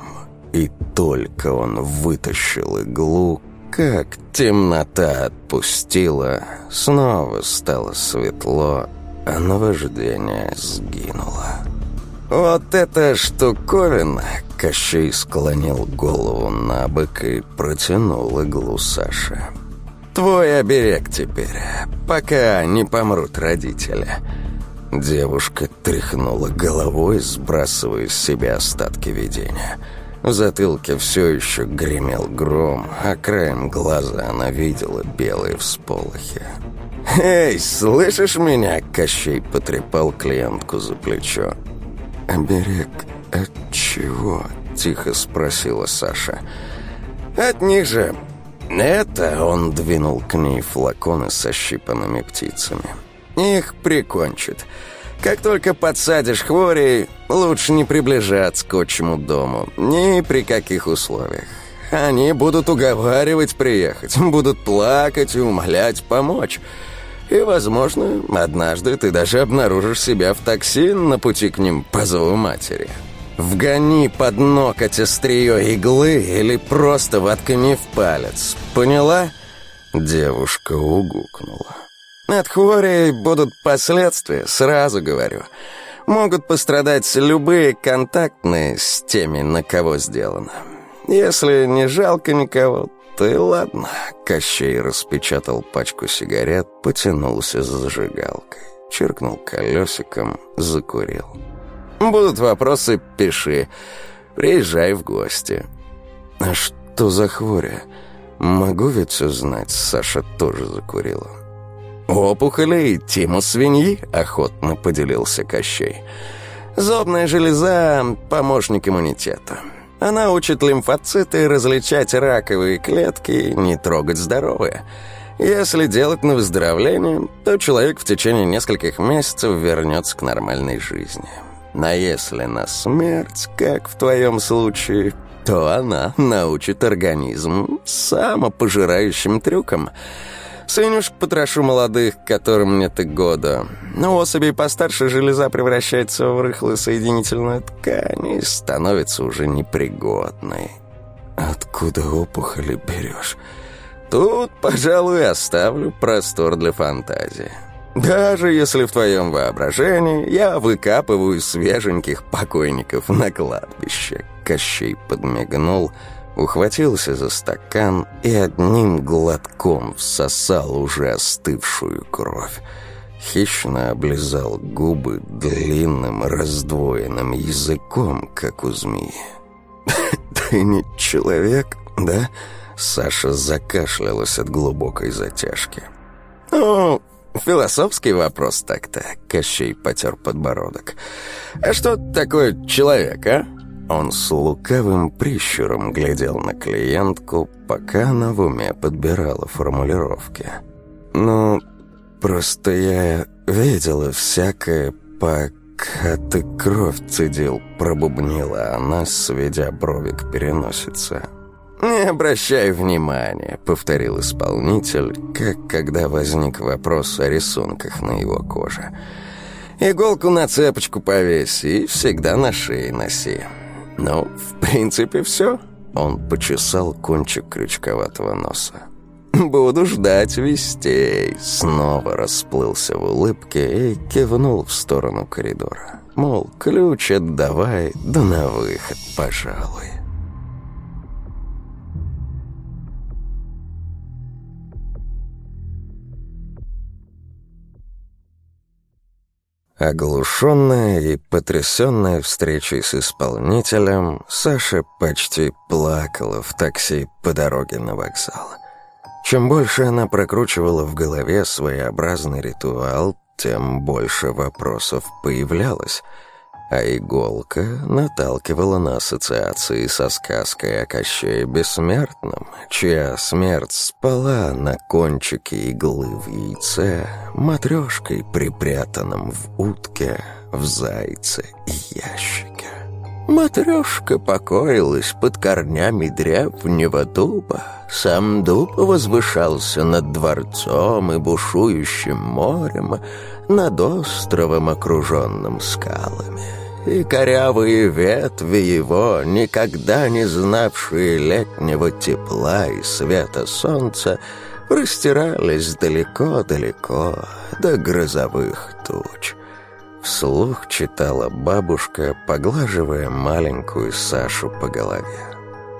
И только он вытащил иглу, как темнота отпустила, снова стало светло, а наваждение сгинуло. «Вот эта штуковина!» Кощей склонил голову на бок и протянул иглу Саше. Твой оберег теперь, пока не помрут родители». Девушка тряхнула головой, сбрасывая с себя остатки видения. В затылке все еще гремел гром, а краем глаза она видела белые всполохи. «Эй, слышишь меня?» — Кощей потрепал клиентку за плечо. «Оберег от чего?» — тихо спросила Саша. «От них же. Это...» — он двинул к ней флаконы со щипанными птицами. «Их прикончит. Как только подсадишь хворей, лучше не приближаться к отчему дому. Ни при каких условиях. Они будут уговаривать приехать, будут плакать и умолять помочь». И, возможно, однажды ты даже обнаружишь себя в такси на пути к ним по зову матери. Вгони под ноготь острие иглы или просто воткни в палец. Поняла?» Девушка угукнула. «От хворей будут последствия, сразу говорю. Могут пострадать любые контактные с теми, на кого сделано. Если не жалко никого, «Ты ладно», — Кощей распечатал пачку сигарет, потянулся за зажигалкой, чиркнул колесиком, закурил. «Будут вопросы, пиши. Приезжай в гости». «А что за хворя? Могу ведь узнать?» Саша тоже закурила. «Опухоли и тему свиньи», — охотно поделился Кощей. «Зобная железа — помощник иммунитета». Она учит лимфоциты различать раковые клетки, не трогать здоровые. Если делать на выздоровление, то человек в течение нескольких месяцев вернется к нормальной жизни. А если на смерть, как в твоем случае, то она научит организм самопожирающим трюкам – Свинюшек потрошу молодых, которым нет и года. Но особей постарше железа превращается в рыхлую соединительную ткань и становится уже непригодной. Откуда опухоли берешь? Тут, пожалуй, оставлю простор для фантазии. Даже если в твоем воображении я выкапываю свеженьких покойников на кладбище. Кощей подмигнул — ухватился за стакан и одним глотком всосал уже остывшую кровь. Хищно облизал губы длинным раздвоенным языком, как у змеи. «Ты не человек, да?» Саша закашлялась от глубокой затяжки. «Ну, философский вопрос так-то», — Кощей потер подбородок. «А что такое человек, а?» Он с лукавым прищуром глядел на клиентку, пока она в уме подбирала формулировки. «Ну, просто я видела всякое, пока ты кровь цедил», пробубнила она, сведя брови к переносице. «Не обращай внимания», — повторил исполнитель, как когда возник вопрос о рисунках на его коже. «Иголку на цепочку повеси и всегда на шее носи. «Ну, в принципе, все». Он почесал кончик крючковатого носа. «Буду ждать вестей». Снова расплылся в улыбке и кивнул в сторону коридора. Мол, ключ отдавай, да на выход, пожалуй. Оглушенная и потрясенная встречей с исполнителем, Саша почти плакала в такси по дороге на вокзал. Чем больше она прокручивала в голове своеобразный ритуал, тем больше вопросов появлялось — а иголка наталкивала на ассоциации со сказкой о Кощее Бессмертном, чья смерть спала на кончике иглы в яйце, матрешкой, припрятанном в утке, в зайце и ящике. Матрешка покоилась под корнями древнего дуба. Сам дуб возвышался над дворцом и бушующим морем, над островом, окруженным скалами и корявые ветви его, никогда не знавшие летнего тепла и света солнца, простирались далеко-далеко до грозовых туч. Вслух читала бабушка, поглаживая маленькую Сашу по голове.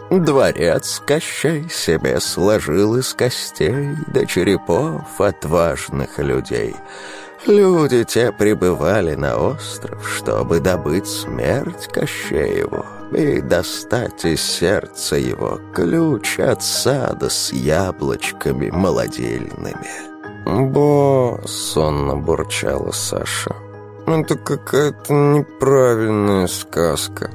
Дворец Кощей себе сложил из костей до черепов отважных людей. Люди те прибывали на остров, чтобы добыть смерть Кощееву и достать из сердца его ключ от сада с яблочками молодильными. «Бо!» — сонно бурчала Саша. «Это какая-то неправильная сказка.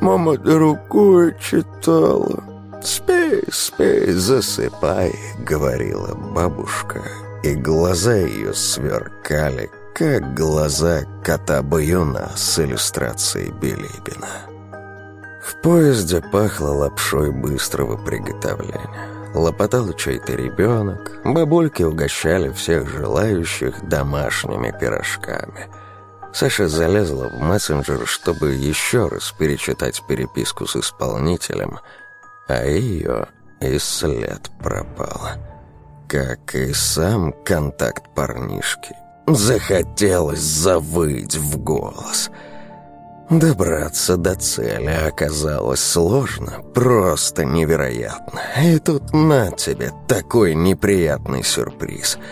Мама другое читала». «Спи, спи, засыпай», — говорила бабушка, и глаза ее сверкали, как глаза кота-баюна с иллюстрацией Билибина. В поезде пахло лапшой быстрого приготовления. Лопотал чей-то ребенок, бабульки угощали всех желающих домашними пирожками. Саша залезла в мессенджер, чтобы еще раз перечитать переписку с исполнителем, а ее и след пропал. Как и сам контакт парнишки. Захотелось завыть в голос — Добраться до цели оказалось сложно, просто невероятно. И тут на тебе такой неприятный сюрприз —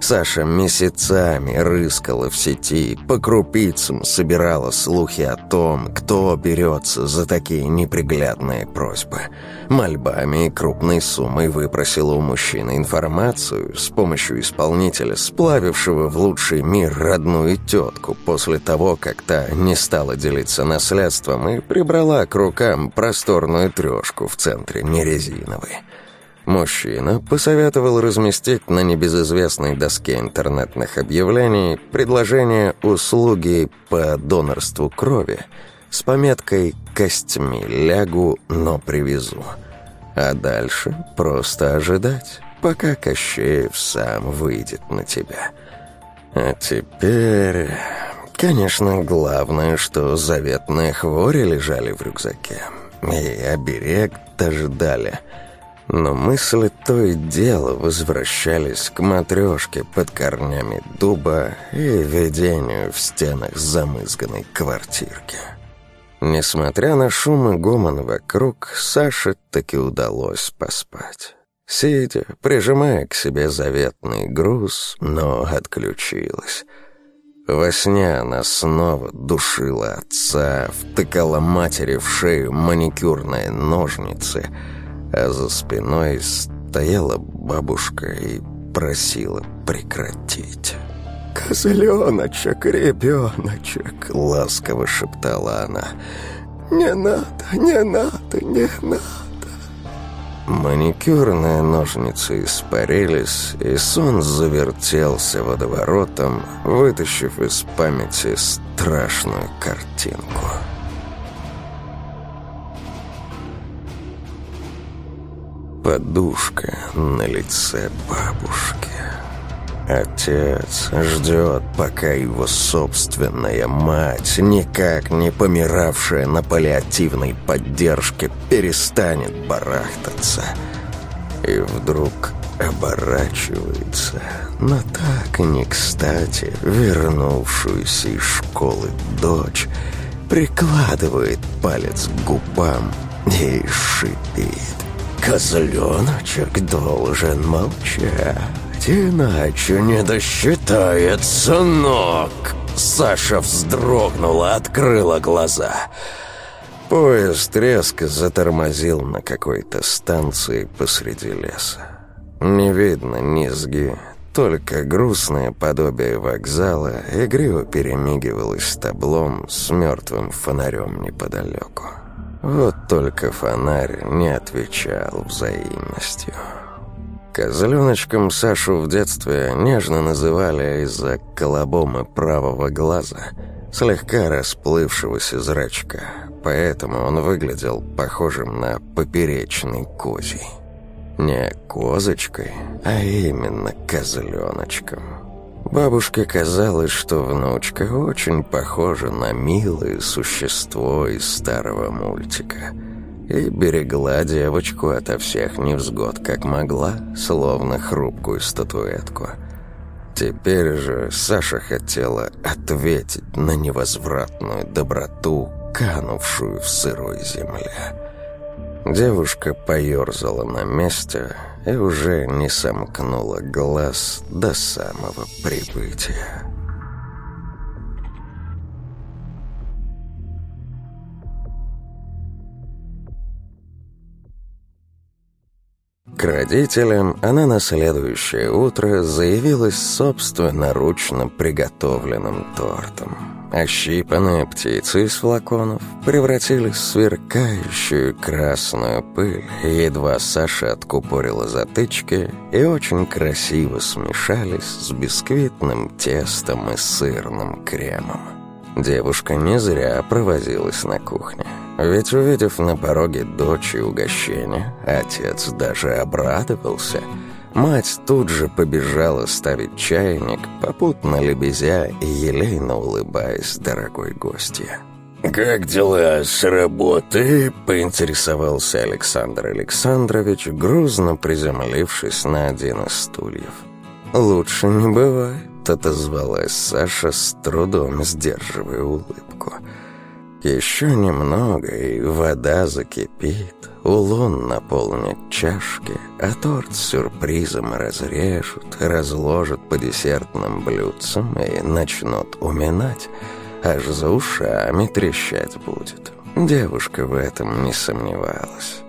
Саша месяцами рыскала в сети, по крупицам собирала слухи о том, кто берется за такие неприглядные просьбы. Мольбами и крупной суммой выпросила у мужчины информацию с помощью исполнителя, сплавившего в лучший мир родную тетку после того, как та не стала делиться наследством и прибрала к рукам просторную трешку в центре нерезиновой. Мужчина посоветовал разместить на небезызвестной доске интернетных объявлений предложение услуги по донорству крови с пометкой «Костьми лягу, но привезу». А дальше просто ожидать, пока Кощеев сам выйдет на тебя. А теперь... Конечно, главное, что заветные хвори лежали в рюкзаке. И оберег дождали — но мысли то и дело возвращались к матрешке под корнями дуба и видению в стенах замызганной квартирки. Несмотря на шум и гомон вокруг, Саше таки удалось поспать. Сидя, прижимая к себе заветный груз, но отключилась. Во сне она снова душила отца, втыкала матери в шею маникюрные ножницы — а за спиной стояла бабушка и просила прекратить. «Козленочек, ребеночек!» — ласково шептала она. «Не надо, не надо, не надо!» Маникюрные ножницы испарились, и сон завертелся водоворотом, вытащив из памяти страшную картинку. Подушка на лице бабушки. Отец ждет, пока его собственная мать, никак не помиравшая на паллиативной поддержке, перестанет барахтаться. И вдруг оборачивается на так не кстати вернувшуюся из школы дочь, прикладывает палец к губам и шипит. Козленочек должен молчать, иначе не досчитает сынок. Саша вздрогнула, открыла глаза. Поезд резко затормозил на какой-то станции посреди леса. Не видно низги, только грустное подобие вокзала игриво перемигивалось таблом с мертвым фонарем неподалеку. Вот только фонарь не отвечал взаимностью. Козленочком Сашу в детстве нежно называли из-за колобома правого глаза, слегка расплывшегося зрачка, поэтому он выглядел похожим на поперечный козий. Не козочкой, а именно козленочком. Бабушке казалось, что внучка очень похожа на милое существо из старого мультика и берегла девочку ото всех невзгод, как могла, словно хрупкую статуэтку. Теперь же Саша хотела ответить на невозвратную доброту, канувшую в сырой земле. девушка поерзала на месте и уже не сомкнула глаз до самого прибытия. К родителям она на следующее утро заявилась собственноручно приготовленным тортом. Ощипанные птицы из флаконов превратились в сверкающую красную пыль, едва Саша откупорила затычки и очень красиво смешались с бисквитным тестом и сырным кремом. Девушка не зря провозилась на кухне. Ведь, увидев на пороге дочь и угощение, отец даже обрадовался. Мать тут же побежала ставить чайник, попутно лебезя и елейно улыбаясь дорогой гостья. «Как дела с работы?» — поинтересовался Александр Александрович, грузно приземлившись на один из стульев. «Лучше не бывает», — отозвалась Саша, с трудом сдерживая улыбку. «Лучше еще немного, и вода закипит, улун наполнит чашки, а торт с сюрпризом разрежут, разложат по десертным блюдцам и начнут уминать, аж за ушами трещать будет. Девушка в этом не сомневалась.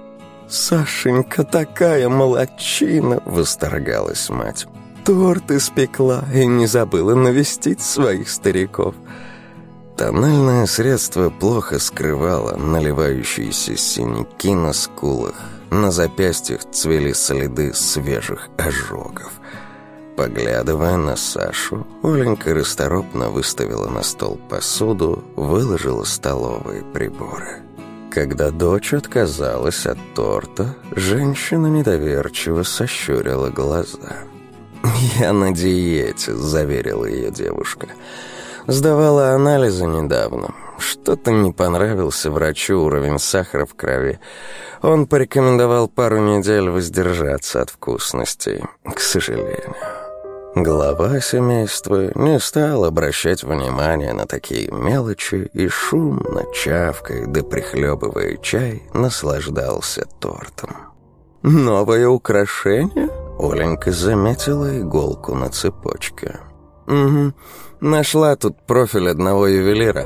«Сашенька такая молодчина!» — восторгалась мать. «Торт испекла и не забыла навестить своих стариков». Тональное средство плохо скрывало наливающиеся синяки на скулах. На запястьях цвели следы свежих ожогов. Поглядывая на Сашу, Оленька расторопно выставила на стол посуду, выложила столовые приборы. Когда дочь отказалась от торта, женщина недоверчиво сощурила глаза. «Я на диете», — заверила ее девушка. «Я Сдавала анализы недавно. Что-то не понравился врачу уровень сахара в крови. Он порекомендовал пару недель воздержаться от вкусностей, к сожалению. Глава семейства не стал обращать внимания на такие мелочи и шумно, чавкой да прихлебывая чай, наслаждался тортом. «Новое украшение?» Оленька заметила иголку на цепочке. «Угу. Нашла тут профиль одного ювелира.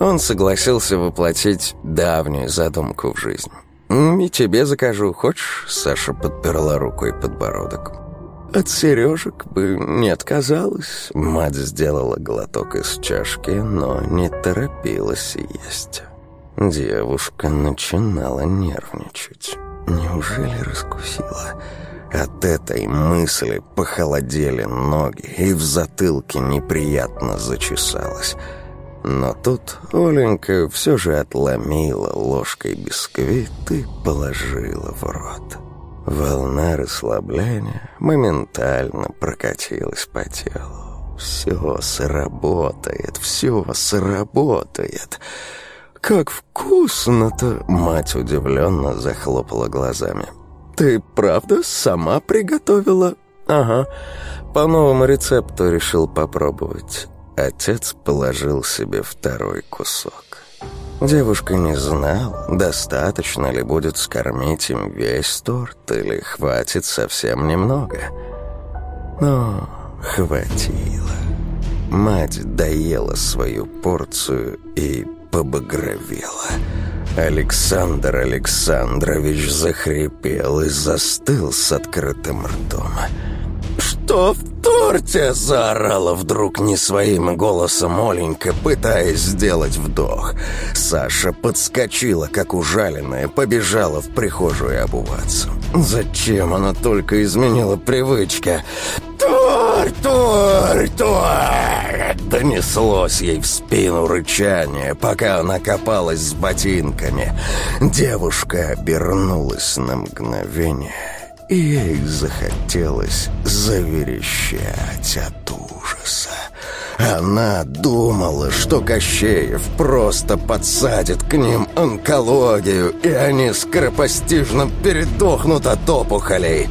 Он согласился воплотить давнюю задумку в жизнь. «И тебе закажу, хочешь?» Саша подперла рукой подбородок. От сережек бы не отказалась. Мать сделала глоток из чашки, но не торопилась есть. Девушка начинала нервничать. Неужели раскусила? От этой мысли похолодели ноги, и в затылке неприятно зачесалось. Но тут Оленька все же отломила ложкой бисквит и положила в рот. Волна расслабления моментально прокатилась по телу. «Все сработает, все сработает!» «Как вкусно-то!» Мать удивленно захлопала глазами. «Ты правда сама приготовила?» «Ага. По новому рецепту решил попробовать». Отец положил себе второй кусок. Девушка не знала, достаточно ли будет скормить им весь торт или хватит совсем немного. Но хватило. Мать доела свою порцию и побагровела. Александр Александрович захрипел и застыл с открытым ртом. «Что в торте?» – заорала вдруг не своим голосом Оленька, пытаясь сделать вдох. Саша подскочила, как ужаленная, побежала в прихожую обуваться. Зачем она только изменила привычка? «Тор, Тор, Тор!» Донеслось ей в спину рычание, пока она копалась с ботинками. Девушка обернулась на мгновение и ей захотелось заверещать от ужаса. Она думала, что Кощеев просто подсадит к ним онкологию, и они скоропостижно передохнут от опухолей.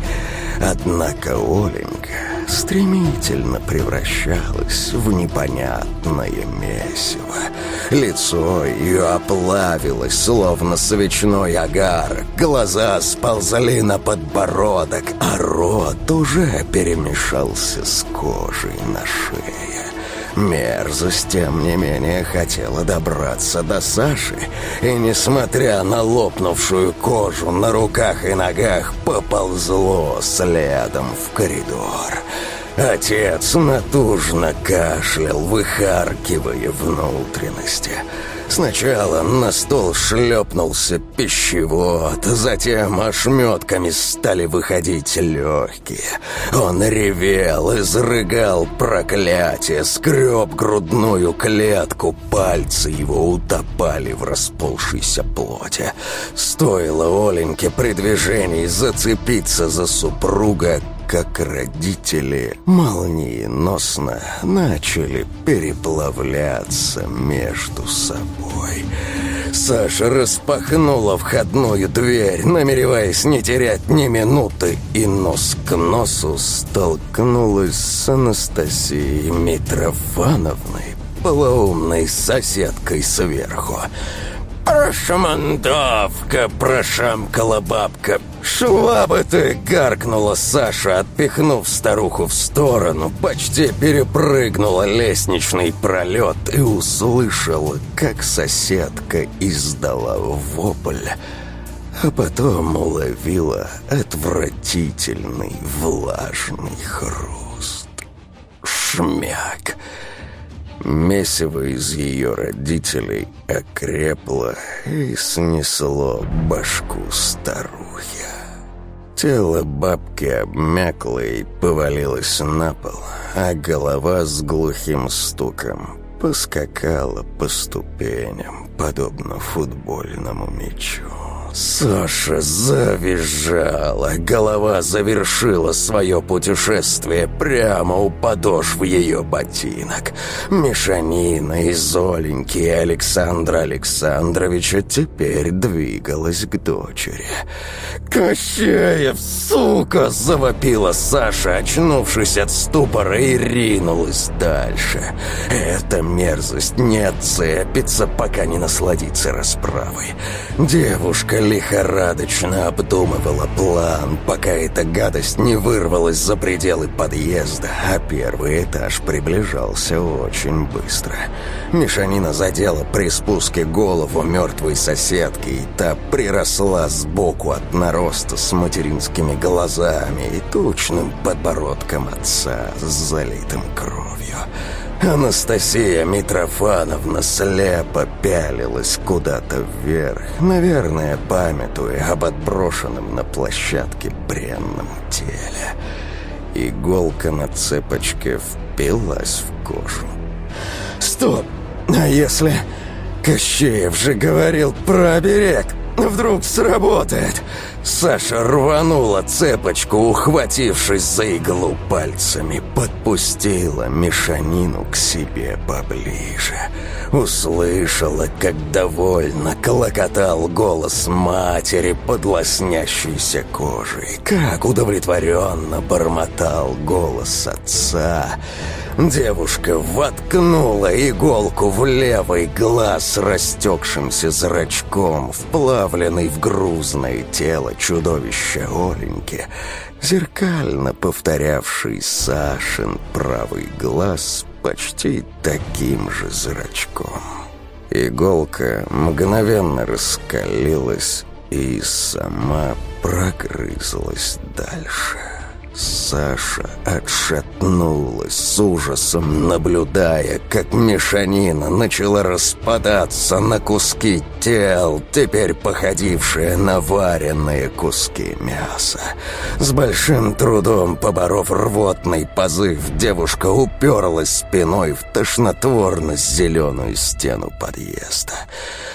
Однако Оленька стремительно превращалось в непонятное месиво. Лицо ее оплавилось, словно свечной агар, глаза сползали на подбородок, а рот уже перемешался с кожей на шее. Мерзость, тем не менее, хотела добраться до Саши, и, несмотря на лопнувшую кожу на руках и ногах, поползло следом в коридор. Отец натужно кашлял, выхаркивая внутренности — Сначала на стол шлепнулся пищевод, затем ошметками стали выходить легкие. Он ревел, изрыгал проклятие, скреб грудную клетку, пальцы его утопали в расползшейся плоти. Стоило Оленьке при движении зацепиться за супруга, как родители молниеносно начали переплавляться между собой. Саша распахнула входную дверь, намереваясь не терять ни минуты, и нос к носу столкнулась с Анастасией Митрофановной, полоумной соседкой сверху. «Прошамандовка!» – прошамкала бабка. «Шла бы ты!» – гаркнула Саша, отпихнув старуху в сторону, почти перепрыгнула лестничный пролет и услышала, как соседка издала вопль, а потом уловила отвратительный влажный хруст. Шмяк! Месиво из ее родителей окрепло и снесло башку старухи. Тело бабки обмякло и повалилось на пол, а голова с глухим стуком поскакала по ступеням, подобно футбольному мячу. Саша завизжала. Голова завершила свое путешествие прямо у подошв ее ботинок. Мишанина и Александра Александровича теперь двигалась к дочери. «Кощеев, сука!» – завопила Саша, очнувшись от ступора и ринулась дальше. Эта мерзость не отцепится, пока не насладится расправой. Девушка лихорадочно обдумывала план, пока эта гадость не вырвалась за пределы подъезда, а первый этаж приближался очень быстро. Мишанина задела при спуске голову мертвой соседки, и та приросла сбоку от нароста с материнскими глазами и тучным подбородком отца с залитым кровью. Анастасия Митрофановна слепо пялилась куда-то вверх, наверное, памятуя об отброшенном на площадке бренном теле. Иголка на цепочке впилась в кожу. «Стоп! А если...» Кощеев же говорил про оберег. Вдруг сработает. Саша рванула цепочку, ухватившись за иглу пальцами, подпустила мешанину к себе поближе. Услышала, как довольно колокотал голос матери под лоснящейся кожей, как удовлетворенно бормотал голос отца. Девушка воткнула иголку в левый глаз растекшимся зрачком, вплавленный в грузное тело чудовища Оленьки, зеркально повторявший Сашин правый глаз почти таким же зрачком. Иголка мгновенно раскалилась и сама прогрызлась дальше. Саша отшатнулась с ужасом, наблюдая, как мешанина начала распадаться на куски тел, теперь походившие на вареные куски мяса. С большим трудом поборов рвотный позыв, девушка уперлась спиной в тошнотворно-зеленую стену подъезда.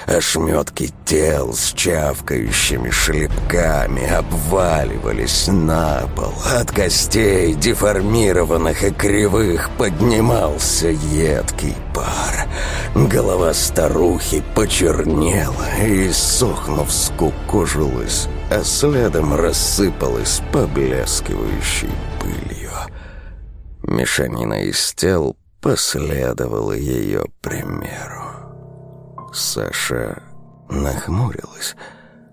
Ошметки тел с чавкающими шлепками обваливались на пол. От костей, деформированных и кривых, поднимался едкий пар. Голова старухи почернела и, сохнув, скукожилась, а следом рассыпалась поблескивающей пылью. Мешанина из тел последовала ее примеру. Саша нахмурилась.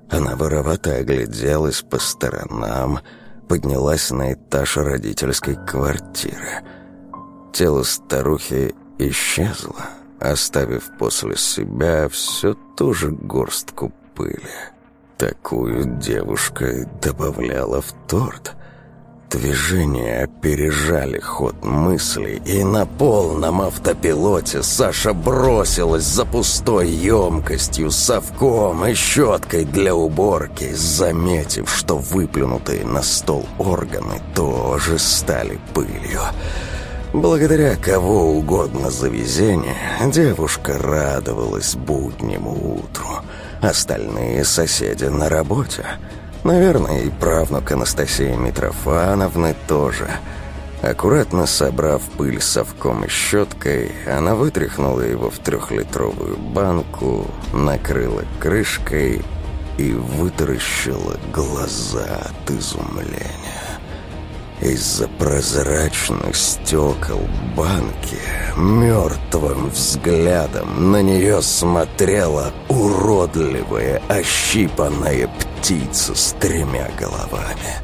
Она воровато огляделась по сторонам, поднялась на этаж родительской квартиры. Тело старухи исчезло, оставив после себя все ту же горстку пыли. Такую девушка добавляла в торт. Движения опережали ход мыслей, и на полном автопилоте Саша бросилась за пустой емкостью, совком и щеткой для уборки, заметив, что выплюнутые на стол органы тоже стали пылью. Благодаря кого угодно за везение, девушка радовалась буднему утру. Остальные соседи на работе — Наверное, и правнук Анастасии Митрофановны тоже. Аккуратно собрав пыль совком и щеткой, она вытряхнула его в трехлитровую банку, накрыла крышкой и вытаращила глаза от изумления. Из-за прозрачных стекол банки мертвым взглядом на нее смотрела уродливая, ощипанная птица с тремя головами.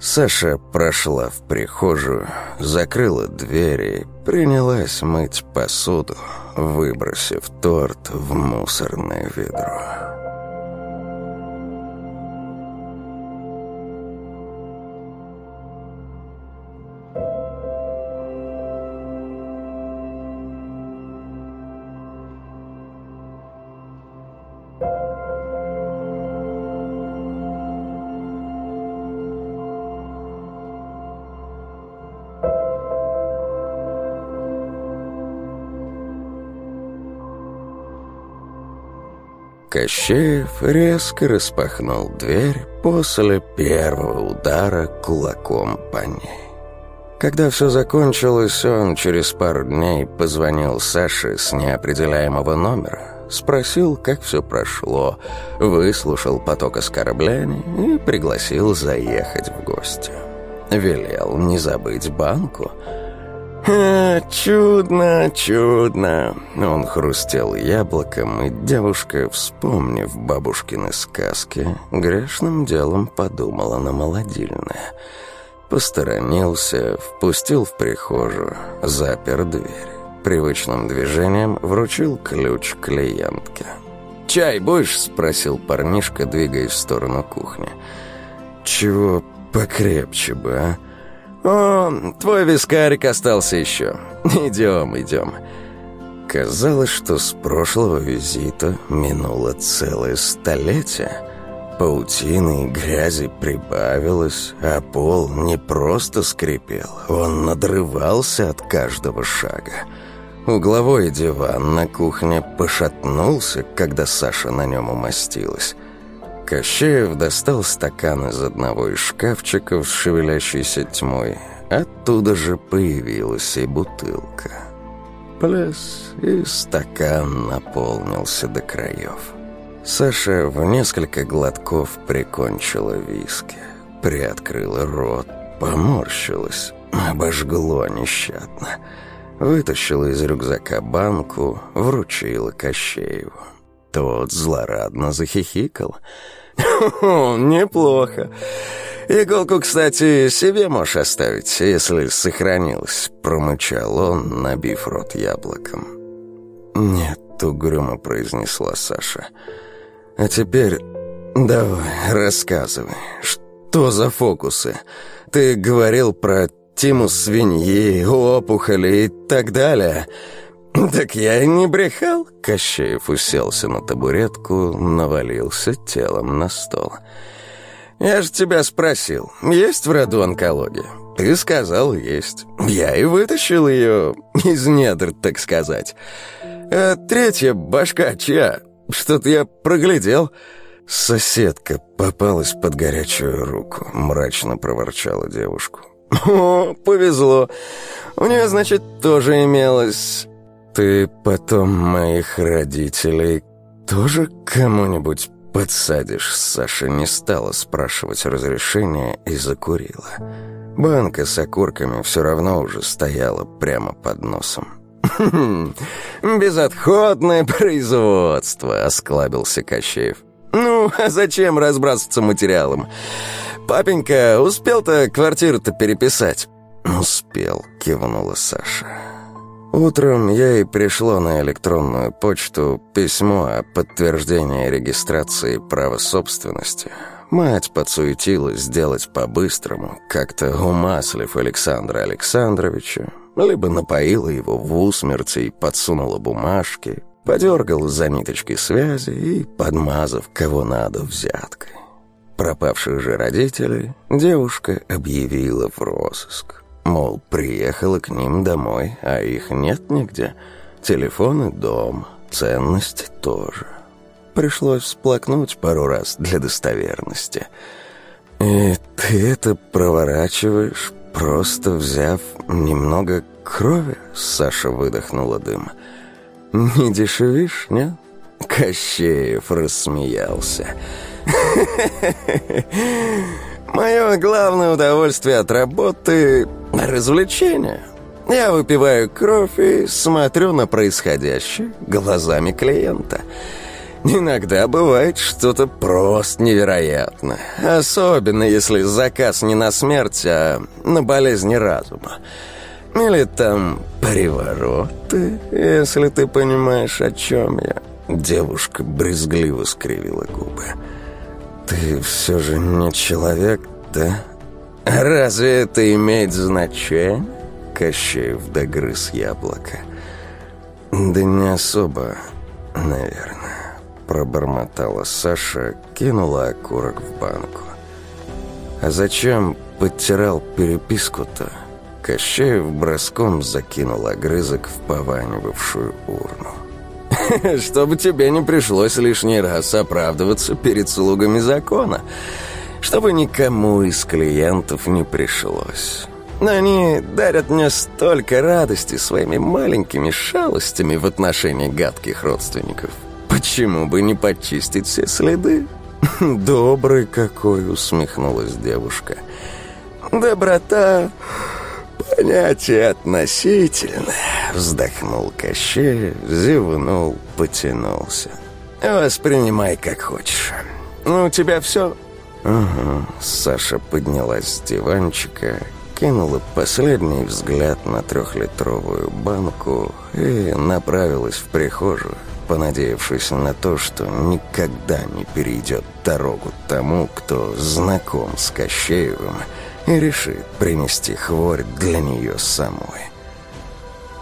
Саша прошла в прихожую, закрыла двери, принялась мыть посуду, выбросив торт в мусорное ведро. Кощеев резко распахнул дверь после первого удара кулаком по ней. Когда все закончилось, он через пару дней позвонил Саше с неопределяемого номера, спросил, как все прошло, выслушал поток оскорблений и пригласил заехать в гости. Велел не забыть банку — «Ха, чудно, чудно!» Он хрустел яблоком, и девушка, вспомнив бабушкины сказки, грешным делом подумала на молодильное. Посторонился, впустил в прихожую, запер дверь. Привычным движением вручил ключ клиентке. «Чай будешь?» — спросил парнишка, двигаясь в сторону кухни. «Чего покрепче бы, а?» «О, твой вискарик остался еще. Идем, идем». Казалось, что с прошлого визита минуло целое столетие. Паутины и грязи прибавилось, а пол не просто скрипел, он надрывался от каждого шага. Угловой диван на кухне пошатнулся, когда Саша на нем умостилась. Кощеев достал стакан из одного из шкафчиков с шевелящейся тьмой. Оттуда же появилась и бутылка. Плес, и стакан наполнился до краев. Саша в несколько глотков прикончила виски, приоткрыла рот, поморщилась, обожгло нещадно. Вытащила из рюкзака банку, вручила Кощееву. Тот злорадно захихикал — «Неплохо. Иголку, кстати, себе можешь оставить, если сохранилась», — промычал он, набив рот яблоком. «Нет», — угрюмо произнесла Саша. «А теперь давай, рассказывай, что за фокусы? Ты говорил про тимус свиньи, опухоли и так далее». «Так я и не брехал!» Кощеев уселся на табуретку, навалился телом на стол. «Я же тебя спросил, есть в роду онкология?» «Ты сказал, есть. Я и вытащил ее из недр, так сказать. А третья башка чья? Что-то я проглядел». «Соседка попалась под горячую руку», — мрачно проворчала девушку. «О, повезло. У нее, значит, тоже имелось «Ты потом моих родителей тоже кому-нибудь подсадишь, Саша не стала спрашивать разрешения и закурила. Банка с окурками все равно уже стояла прямо под носом. «Безотходное производство», — осклабился Кощеев. «Ну, а зачем разбрасываться материалом? Папенька, успел-то квартиру-то переписать?» «Успел», — кивнула Саша. Утром ей пришло на электронную почту письмо о подтверждении регистрации права собственности. Мать подсуетилась сделать по-быстрому, как-то умаслив Александра Александровича, либо напоила его в усмерти и подсунула бумажки, подергала за ниточки связи и, подмазав кого надо взяткой. Пропавших же родителей девушка объявила в розыск. Мол, приехала к ним домой, а их нет нигде. Телефон и дом, ценности тоже. Пришлось всплакнуть пару раз для достоверности. «И ты это проворачиваешь, просто взяв немного крови?» Саша выдохнула дым. «Не дешевишь, нет?» Кощеев рассмеялся. «Мое главное удовольствие от работы — развлечение. Я выпиваю кровь и смотрю на происходящее глазами клиента». Иногда бывает что-то просто невероятное. Особенно, если заказ не на смерть, а на болезни разума. Или там привороты, если ты понимаешь, о чем я. Девушка брезгливо скривила губы. «Ты все же не человек, да? Разве это имеет значение?» Кощеев догрыз яблоко. «Да не особо, наверное», — пробормотала Саша, кинула окурок в банку. «А зачем подтирал переписку-то?» Кощеев броском закинул огрызок в пованивавшую урну. чтобы тебе не пришлось лишний раз оправдываться перед слугами закона, чтобы никому из клиентов не пришлось. Они дарят мне столько радости своими маленькими шалостями в отношении гадких родственников. Почему бы не почистить все следы? «Добрый какой!» — усмехнулась девушка. «Доброта «Понятие относительное», — вздохнул Кощей, зевнул, потянулся. «Воспринимай как хочешь. Ну, у тебя все?» «Угу». Саша поднялась с диванчика, кинула последний взгляд на трехлитровую банку и направилась в прихожую, понадеявшись на то, что никогда не перейдет дорогу тому, кто знаком с Кощеевым, и решит принести хворь для нее самой.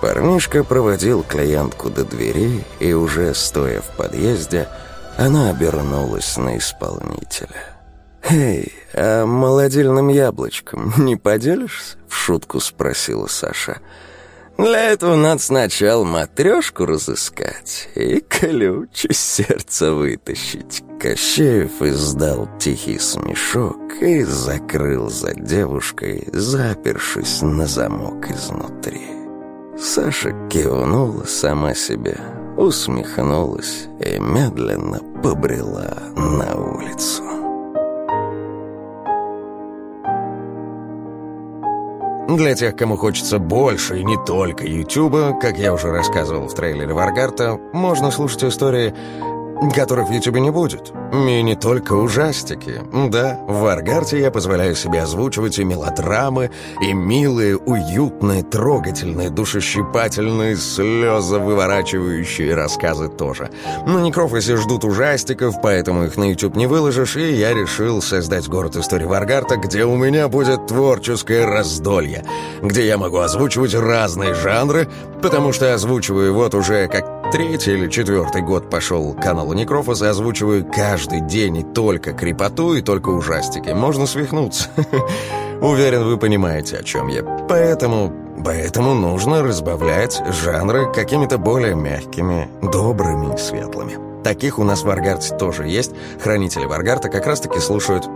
Парнишка проводил клиентку до двери, и уже стоя в подъезде, она обернулась на исполнителя. «Эй, а молодильным яблочком не поделишься?» — в шутку спросила Саша. Для этого надо сначала матрешку разыскать и ключ из сердца вытащить. Кощеев издал тихий смешок и закрыл за девушкой, запершись на замок изнутри. Саша кивнула сама себе, усмехнулась и медленно побрела на улицу. Для тех, кому хочется больше и не только Ютуба, как я уже рассказывал в трейлере Варгарта, можно слушать истории которых в Ютубе не будет. И не только ужастики. Да, в Варгарте я позволяю себе озвучивать и мелодрамы, и милые, уютные, трогательные, душещипательные, слезы выворачивающие рассказы тоже. На Некрофосе ждут ужастиков, поэтому их на YouTube не выложишь, и я решил создать город истории Варгарта, где у меня будет творческое раздолье, где я могу озвучивать разные жанры, потому что озвучиваю вот уже как Третий или четвертый год пошел каналу Некрофос и озвучиваю каждый день и только крепоту, и только ужастики. Можно свихнуться. Уверен, вы понимаете, о чем я. Поэтому... Поэтому нужно разбавлять жанры какими-то более мягкими, добрыми и светлыми. Таких у нас в Варгарте тоже есть. Хранители Варгарта как раз-таки слушают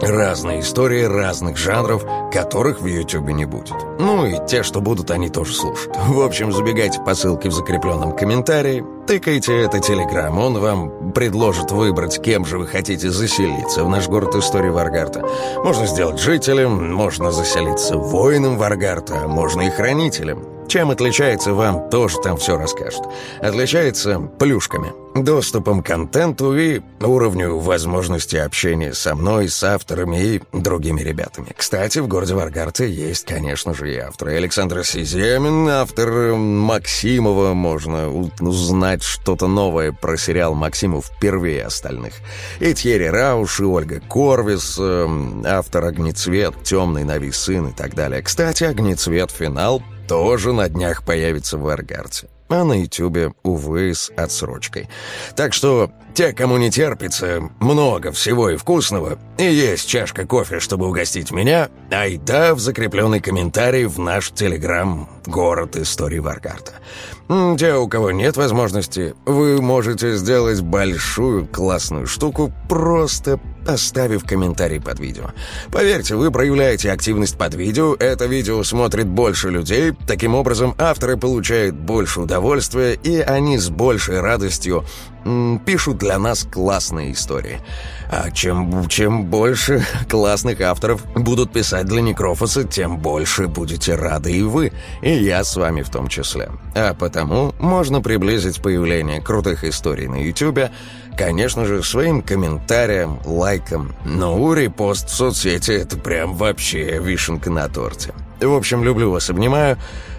Разные истории разных жанров, которых в Ютубе не будет. Ну и те, что будут, они тоже слушают. В общем, забегайте по ссылке в закрепленном комментарии, тыкайте это Телеграм, он вам предложит выбрать, кем же вы хотите заселиться в наш город истории Варгарта. Можно сделать жителем, можно заселиться воином Варгарта, можно и хранителем. Чем отличается, вам тоже там все расскажут. Отличается плюшками, доступом к контенту и уровню возможности общения со мной, с авторами и другими ребятами. Кстати, в городе Варгарте есть, конечно же, и авторы. Александр Сиземин, автор Максимова. Можно узнать что-то новое про сериал Максимов впервые остальных. И Тьерри Рауш, и Ольга Корвис, эм, автор «Огнецвет», «Темный навис сын» и так далее. Кстати, «Огнецвет. Финал» тоже на днях появится в Аргарте. А на Ютубе, увы, с отсрочкой. Так что те, кому не терпится, много всего и вкусного, и есть чашка кофе, чтобы угостить меня, айда в закрепленный комментарий в наш телеграм «Город истории Варгарта». Те, у кого нет возможности, вы можете сделать большую классную штуку, просто оставив комментарий под видео. Поверьте, вы проявляете активность под видео, это видео смотрит больше людей, таким образом авторы получают больше удовольствия, и они с большей радостью пишут для нас классные истории. А чем, чем больше классных авторов будут писать для Некрофоса, тем больше будете рады и вы, и я с вами в том числе. А потому можно приблизить появление крутых историй на YouTube, конечно же, своим комментарием, лайком. Ну, репост в соцсети — это прям вообще вишенка на торте. В общем, люблю вас, обнимаю.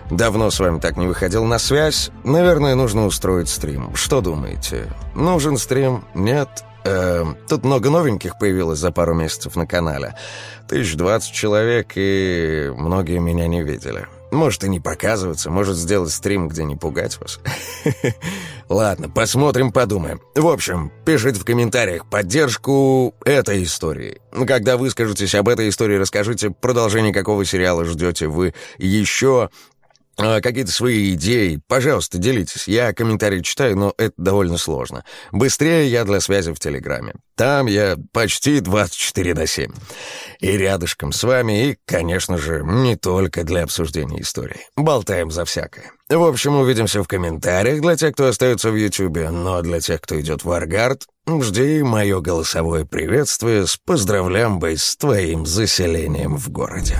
Давно с вами так не выходил на связь. Наверное, нужно устроить стрим. Что думаете? Нужен стрим? Нет? Э, тут много новеньких появилось за пару месяцев на канале. Тысяч двадцать человек, и многие меня не видели. Может и не показываться, может сделать стрим, где не пугать вас. Ладно, посмотрим, подумаем. В общем, пишите в комментариях поддержку этой истории. Когда выскажетесь об этой истории, расскажите, продолжение какого сериала ждете вы еще, какие-то свои идеи, пожалуйста, делитесь. Я комментарии читаю, но это довольно сложно. Быстрее я для связи в Телеграме. Там я почти 24 на 7. И рядышком с вами, и, конечно же, не только для обсуждения истории. Болтаем за всякое. В общем, увидимся в комментариях для тех, кто остается в Ютубе, но для тех, кто идет в Аргард, жди мое голосовое приветствие с поздравлям бы с твоим заселением в городе.